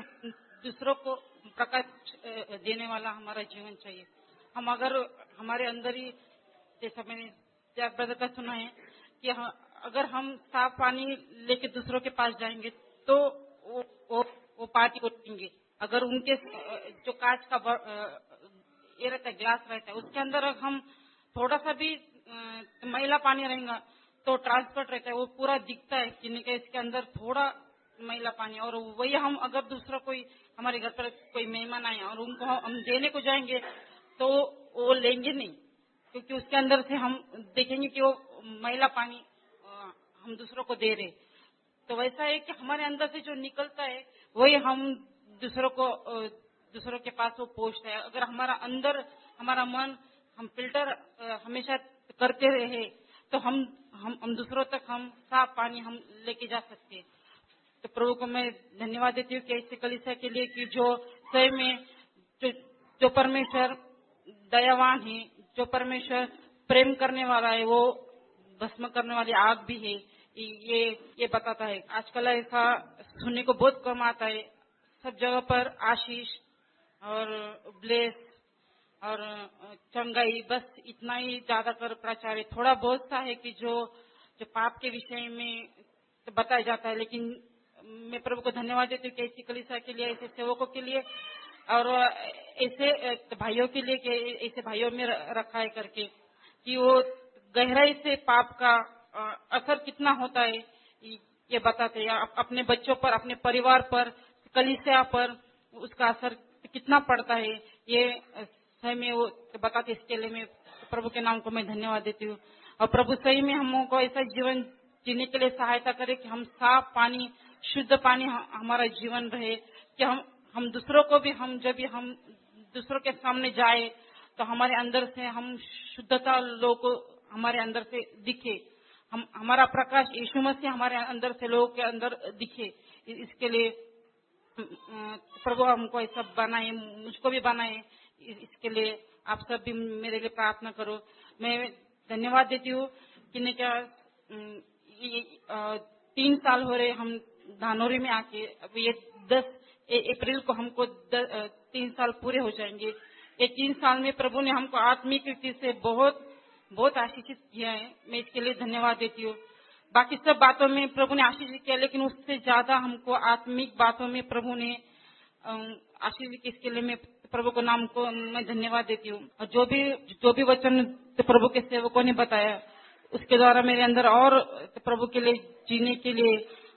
दूसरों को प्रकाश देने वाला हमारा जीवन चाहिए। हम अगर हमारे अंदर ही जैसा मैंने ब्रदर का सुना है कि अगर हम साफ़ पानी लेके दूसरों के पास जाएँगे तो वो वो, वो पानी को लेंगे अगर उनके जो कांच का ये रहता है ग्लास रहता है उसके अंदर हम थोड़ा सा भी मैला पानी रहेगा तो ट्रांसपोर्ट रहता है वो पूरा दिखता है कि इसके अंदर थोड़ा मैला पानी, और वही हम अगर दूसरा कोई हमारे घर पर कोई मेहमान आए और उनको हम देने को जाएँगे तो वो लेंगे नहीं। क्योंकि उसके अंदर से हम देखेंगे कि वो मैला पानी हम दूसरों को दे रहे। तो वैसा है कि हमारे अंदर से जो निकलता है, वही हम दूसरों को दूसरों के पास वो पोस्ट है। अगर हमारा अंदर, हमारा मन, हम फ़िल्टर हमेशा करते रहे तो हम हम हम दूसरों तक हम साफ़ पानी हम लेके जा सकते हैं। तो प्रभु को मैं धन्यवाद देती हूँ कि ऐसी कलिसा के लिए कि जो स्वयं में जो, जो परमेश्वर दयावान है जो परमेश्वर प्रेम करने वाला है वो भस्म करने वाली आग भी है ये ये बताता है। आजकल ऐसा सुनने को बहुत कम आता है। सब जगह पर आशीष और ब्लेस और चंगाई बस इतना ही ज़्यादातर प्रचार है। थोड़ा बहुत सा है कि जो जो पाप के विषय में बताया जाता है लेकिन मैं प्रभु को धन्यवाद देती हूँ ऐसी कलिसा के लिए, ऐसे सेवकों के लिए और ऐसे भाइयों के लिए ऐसे भाइयों में रखा है करके कि वो गहराई से पाप का असर कितना होता है, ये बताते हैं। अपने बच्चों पर, अपने परिवार पर, कलिसिया पर उसका असर कितना पड़ता है, ये सही में वो बताते इसके लिए मैं प्रभु के नाम को मैं धन्यवाद देती हूँ। और प्रभु सही में हमको ऐसा जीवन जीने के लिए सहायता करे कि हम साफ़ पानी शुद्ध पानी हमारा जीवन रहे, कि हम हम दूसरों को भी, हम जब हम दूसरों के सामने जाए तो हमारे अंदर से हम शुद्धता लोगों को हमारे अंदर से दिखे। हम, हमारा प्रकाश यीशु मसीह हमारे अंदर से लोगों के अंदर दिखे। इसके लिए प्रभु हमको सब बनाए, मुझको भी बनाए। इसके लिए आप सब भी मेरे लिए प्रार्थना करो। मैं धन्यवाद देती हूँ कि नहीं क्या तीन साल हो रहे हम धानोरी में आके, अब ये दस अप्रैल को हमको तीन साल पूरे हो जाएँगे। ये तीन साल में प्रभु ने हमको आत्मिक रीति से बहुत बहुत आशीषित किया है। मैं इसके लिए धन्यवाद देती हूँ। बाकी सब बातों में प्रभु ने आशीष किया, लेकिन उससे ज़्यादा हमको आत्मिक बातों में प्रभु ने आशीष इसके लिए मैं, प्रभु को नाम को मैं धन्यवाद देती हूँ। और जो भी जो भी वचन प्रभु के सेवकों ने बताया, उसके द्वारा मेरे अंदर और प्रभु के लिए, जीने के लिए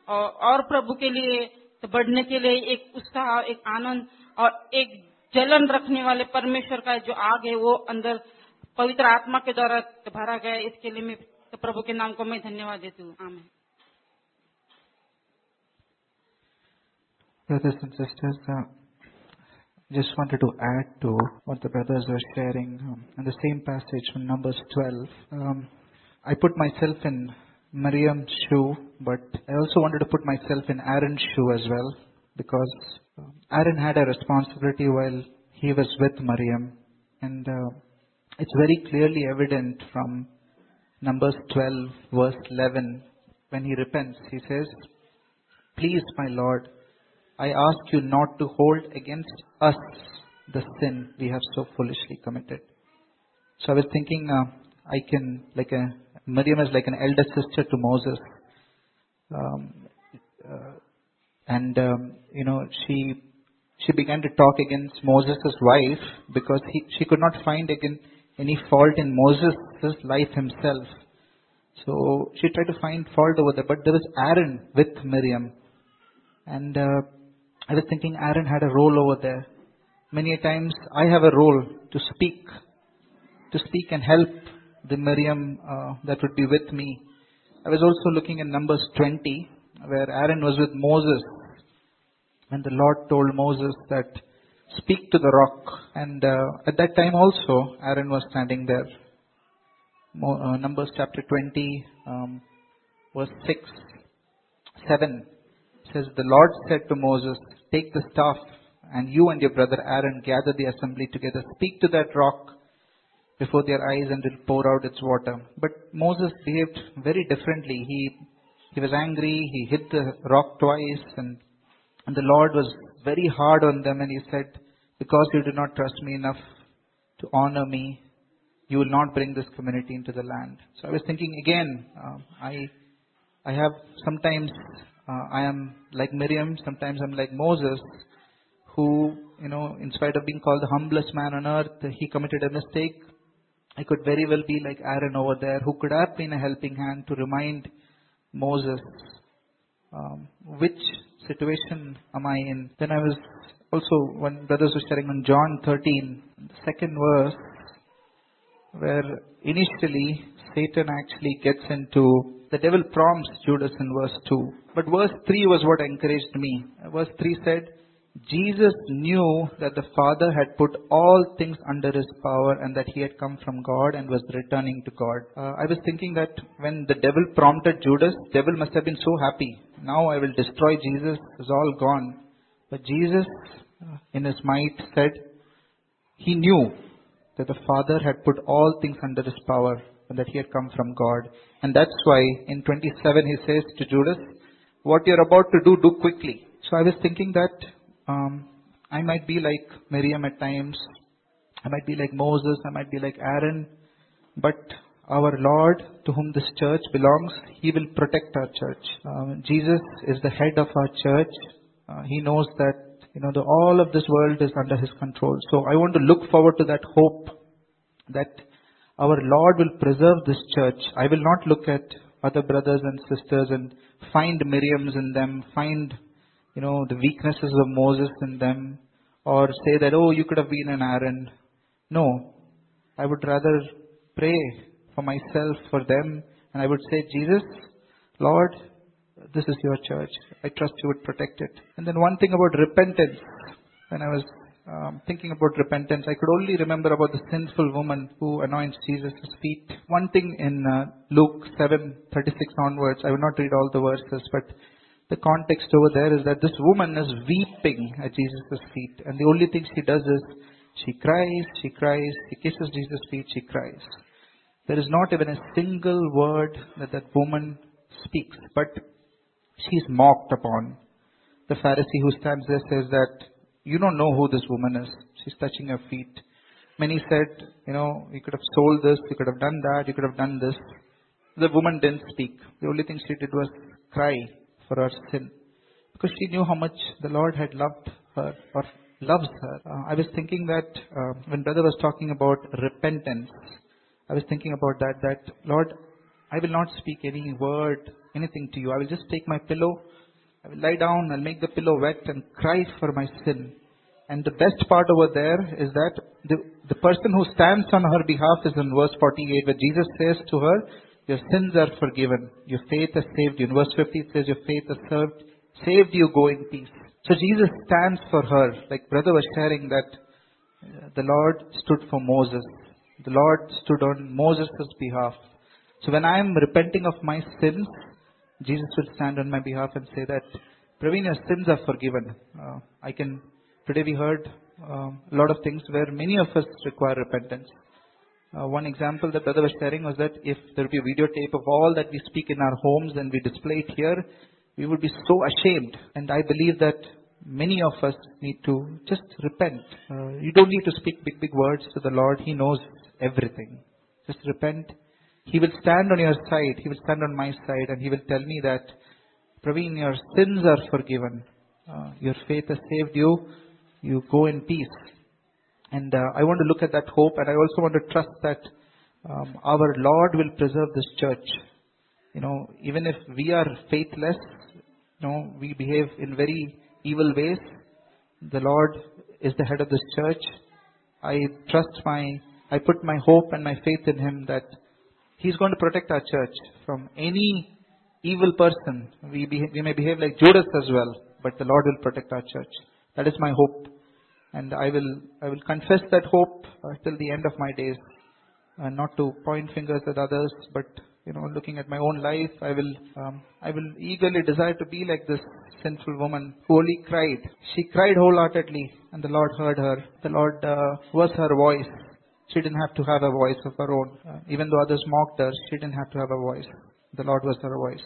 और प्रभु के लिए तो बढ़ने के लिए एक उत्साह एक आनंद और एक जलन रखने वाले परमेश्वर का जो आग है वो अंदर पवित्र आत्मा के द्वारा भरा गया इसके लिए मैं तो प्रभु के नाम को मैं धन्यवाद देती हूँ आमें Brothers and sisters, uh, just wanted to add to what the brothers were sharing um, in the same passage from Numbers 12. Um, I put myself in Miriam's shoe, but I also wanted to put myself in Aaron's shoe as well, because um, Aaron had a responsibility while he was with Miriam, and uh, it's very clearly evident from Numbers 12, verse 11, when he repents, he says, Please, my Lord, I ask you not to hold against us the sin we have so foolishly committed. So I was thinking, uh, I can, like a, Miriam is like an elder sister to Moses. Um, uh, and, um, you know, she, she began to talk against Moses' wife because he, she could not find again any fault in Moses' life himself. So she tried to find fault over there. But there was Aaron with Miriam. And uh, I was thinking Aaron had a role over there. Many times I have a role to speak, to speak and help the Miriam uh, that would be with me. I was also looking in Numbers 20, where Aaron was with Moses. And the Lord told Moses that speak to the rock. And uh, at that time also, Aaron was standing there. Uh, Numbers chapter 20, um, verse 6, 7 says, The Lord said to Moses, Take the staff, and you and your brother Aaron gather the assembly together. Speak to that rock before their eyes, and will pour out its water. But Moses behaved very differently. He he was angry. He hit the rock twice, and and the Lord was very hard on them, and he said, Because you do not trust me enough to honor me, you will not bring this community into the land. So I was thinking again, uh, I, I have sometimes, uh, I am like Miriam, sometimes I'm like Moses, who, you know, in spite of being called the humblest man on earth, he committed a mistake. I could very well be like Aaron over there, who could have been a helping hand to remind Moses, um, which situation am I in? Then I was also, when brothers were sharing on John 13, the second verse, where initially Satan actually gets into, the devil prompts Judas in verse 2. But verse 3 was what encouraged me. Verse 3 said, Jesus knew that the Father had put all things under his power and that he had come from God and was returning to God. Uh, I was thinking that when the devil prompted Judas, devil must have been so happy. Now I will destroy Jesus, it's all gone. But Jesus, uh, in his might, said, he knew that the Father had put all things under his power and that he had come from God. And that's why in 27 he says to Judas, What you're about to do, do quickly. So I was thinking that um, I might be like Miriam at times, I might be like Moses, I might be like Aaron, but our Lord, to whom this church belongs, He will protect our church. Um, Jesus is the head of our church. Uh, he knows that you know the, all of this world is under His control. So I want to look forward to that hope that our Lord will preserve this church. I will not look at other brothers and sisters and find Miriams in them, find you know the weaknesses of Moses in them, or say that oh you could have been an Aaron. No, I would rather pray for myself, for them, and I would say, Jesus, Lord, this is your church. I trust you would protect it. And then one thing about repentance, when I was um, thinking about repentance, I could only remember about the sinful woman who anoints Jesus' feet. One thing in uh, Luke 7:36 onwards, I will not read all the verses, but the context over there is that this woman is weeping at Jesus' feet, and the only thing she does is she cries, she cries, she kisses Jesus' feet, she cries. There is not even a single word that that woman speaks, but she is mocked upon. The Pharisee who stands there says that you don't know who this woman is. She's touching your feet. Many said, you know, you could have sold this, you could have done that, you could have done this. The woman didn't speak. The only thing she did was cry for her sin. Because she knew how much the Lord had loved her or loves her. Uh, I was thinking that uh, when brother was talking about repentance, I was thinking about that, that Lord, I will not speak any word, anything to you. I will just take my pillow, I will lie down, I'll make the pillow wet and cry for my sin. And the best part over there is that the, the person who stands on her behalf is in verse 48 where Jesus says to her, your sins are forgiven. Your faith has saved you. In verse 50 it says, your faith has served, saved you, go in peace. So Jesus stands for her. Like brother was sharing that uh, the Lord stood for Moses. The Lord stood on Moses' behalf. So when I am repenting of my sins, Jesus will stand on my behalf and say that, Praveen, your sins are forgiven. Uh, I can, today we heard um, a lot of things where many of us require repentance. Uh, one example that brother was sharing was that if there would be a videotape of all that we speak in our homes and we display it here, we would be so ashamed. And I believe that many of us need to just repent. Uh, you don't need to speak big, big words to the Lord. He knows everything. Just repent. He will stand on your side. He will stand on my side and he will tell me that, Praveen, your sins are forgiven. Uh, your faith has saved you. You go in peace. And uh, I want to look at that hope and I also want to trust that um, our Lord will preserve this church. You know, even if we are faithless, you know, we behave in very evil ways, the Lord is the head of this church. I trust my, I put my hope and my faith in Him that He's going to protect our church from any evil person. We, behave, we may behave like Judas as well, but the Lord will protect our church. That is my hope. And I will, I will confess that hope uh, till the end of my days. Uh, not to point fingers at others, but you know, looking at my own life, I will, um, I will eagerly desire to be like this sinful woman who only cried. She cried wholeheartedly, and the Lord heard her. The Lord uh, was her voice. She didn't have to have a voice of her own. Uh, even though others mocked her, she didn't have to have a voice. The Lord was her voice.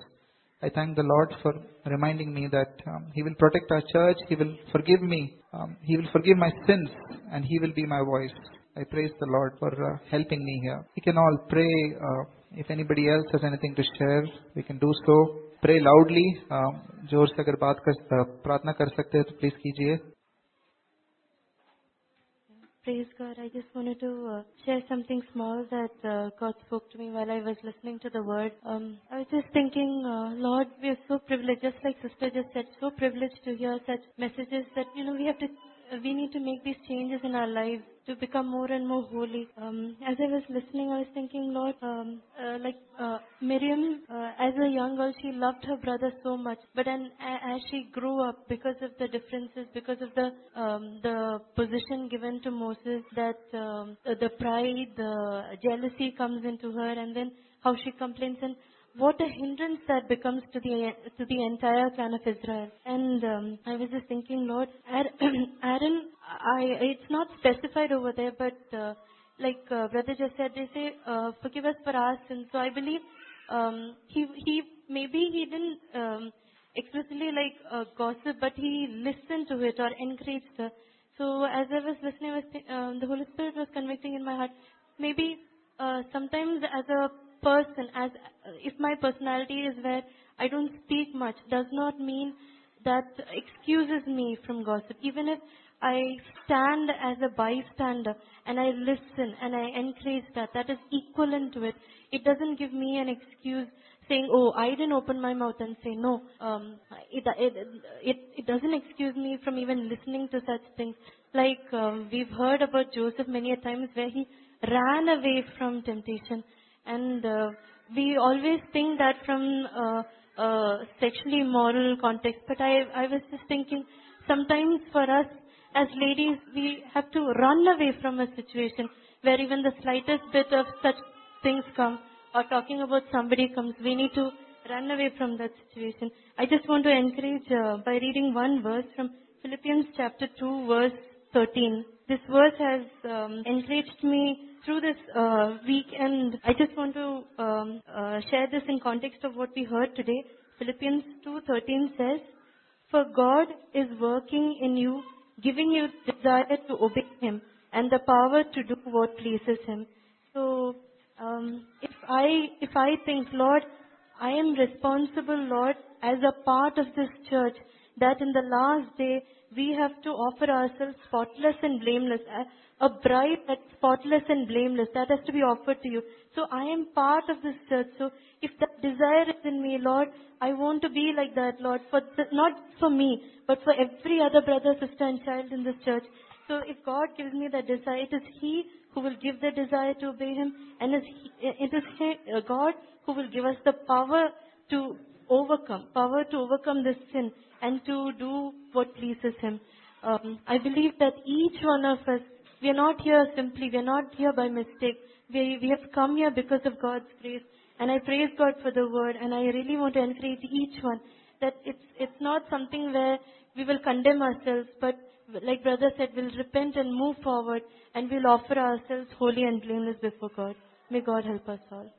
I thank the Lord for reminding me that um, He will protect our church, He will forgive me, um, He will forgive my sins, and He will be my voice. I praise the Lord for uh, helping me here. We can all pray. Uh, if anybody else has anything to share, we can do so. Pray loudly. Um, जोर से अगर बात कर uh, प्रार्थना कर सकते हैं तो प्लीज कीजिए Praise God. I just wanted to uh, share something small that uh, God spoke to me while I was listening to the word. Um, I was just thinking, uh, Lord, we are so privileged, just like Sister just said, so privileged to hear such messages that, you know, we have to, we need to make these changes in our lives to become more and more holy. Um, as I was listening, I was thinking, Lord, um, uh, like uh, Miriam, uh, as a young girl, she loved her brother so much, but then a- as she grew up, because of the differences, because of the um, the position given to Moses, that um, the pride, the jealousy comes into her, and then how she complains and what a hindrance that becomes to the to the entire clan of Israel. And um, I was just thinking, Lord, Aaron, I it's not specified over there, but uh, like uh, brother just said, they say, uh, forgive us for our sins. So I believe um, he he maybe he didn't um, explicitly like uh, gossip, but he listened to it or encouraged her. So as I was listening, was th- um, the Holy Spirit was convicting in my heart. Maybe uh, sometimes as a person, as if my personality is where I don't speak much, does not mean that excuses me from gossip. Even if I stand as a bystander and I listen and I encourage that, that is equivalent to it. It doesn't give me an excuse saying, oh, I didn't open my mouth and say no. Um, it, it, it, it doesn't excuse me from even listening to such things. Like um, we've heard about Joseph many a times where he ran away from temptation. And uh, we always think that from uh, uh, sexually immoral context. But I, I was just thinking, sometimes for us as ladies, we have to run away from a situation where even the slightest bit of such things come or talking about somebody comes, we need to run away from that situation. I just want to encourage uh, by reading one verse from Philippians chapter 2 verse 13. This verse has um, encouraged me through this uh, week and I just want to um, uh, share this in context of what we heard today. Philippians 2.13 says, For God is working in you, giving you desire to obey Him and the power to do what pleases Him. So, um, if I if I think, Lord, I am responsible, Lord, as a part of this church, that in the last day we have to offer ourselves spotless and blameless, a, a bride that's spotless and blameless. That has to be offered to you. So I am part of this church. So if that desire is in me, Lord, I want to be like that, Lord, for the, not for me, but for every other brother, sister, and child in this church. So if God gives me that desire, it is He who will give the desire to obey Him, and it is he, uh, God who will give us the power to overcome, power to overcome this sin and to do what pleases Him. Um, I believe that each one of us, we are not here simply, we are not here by mistake. We, we have come here because of God's grace. And I praise God for the word, and I really want to encourage each one that it's, it's not something where we will condemn ourselves, but like brother said, we'll repent and move forward, and we'll offer ourselves holy and blameless before God. May God help us all.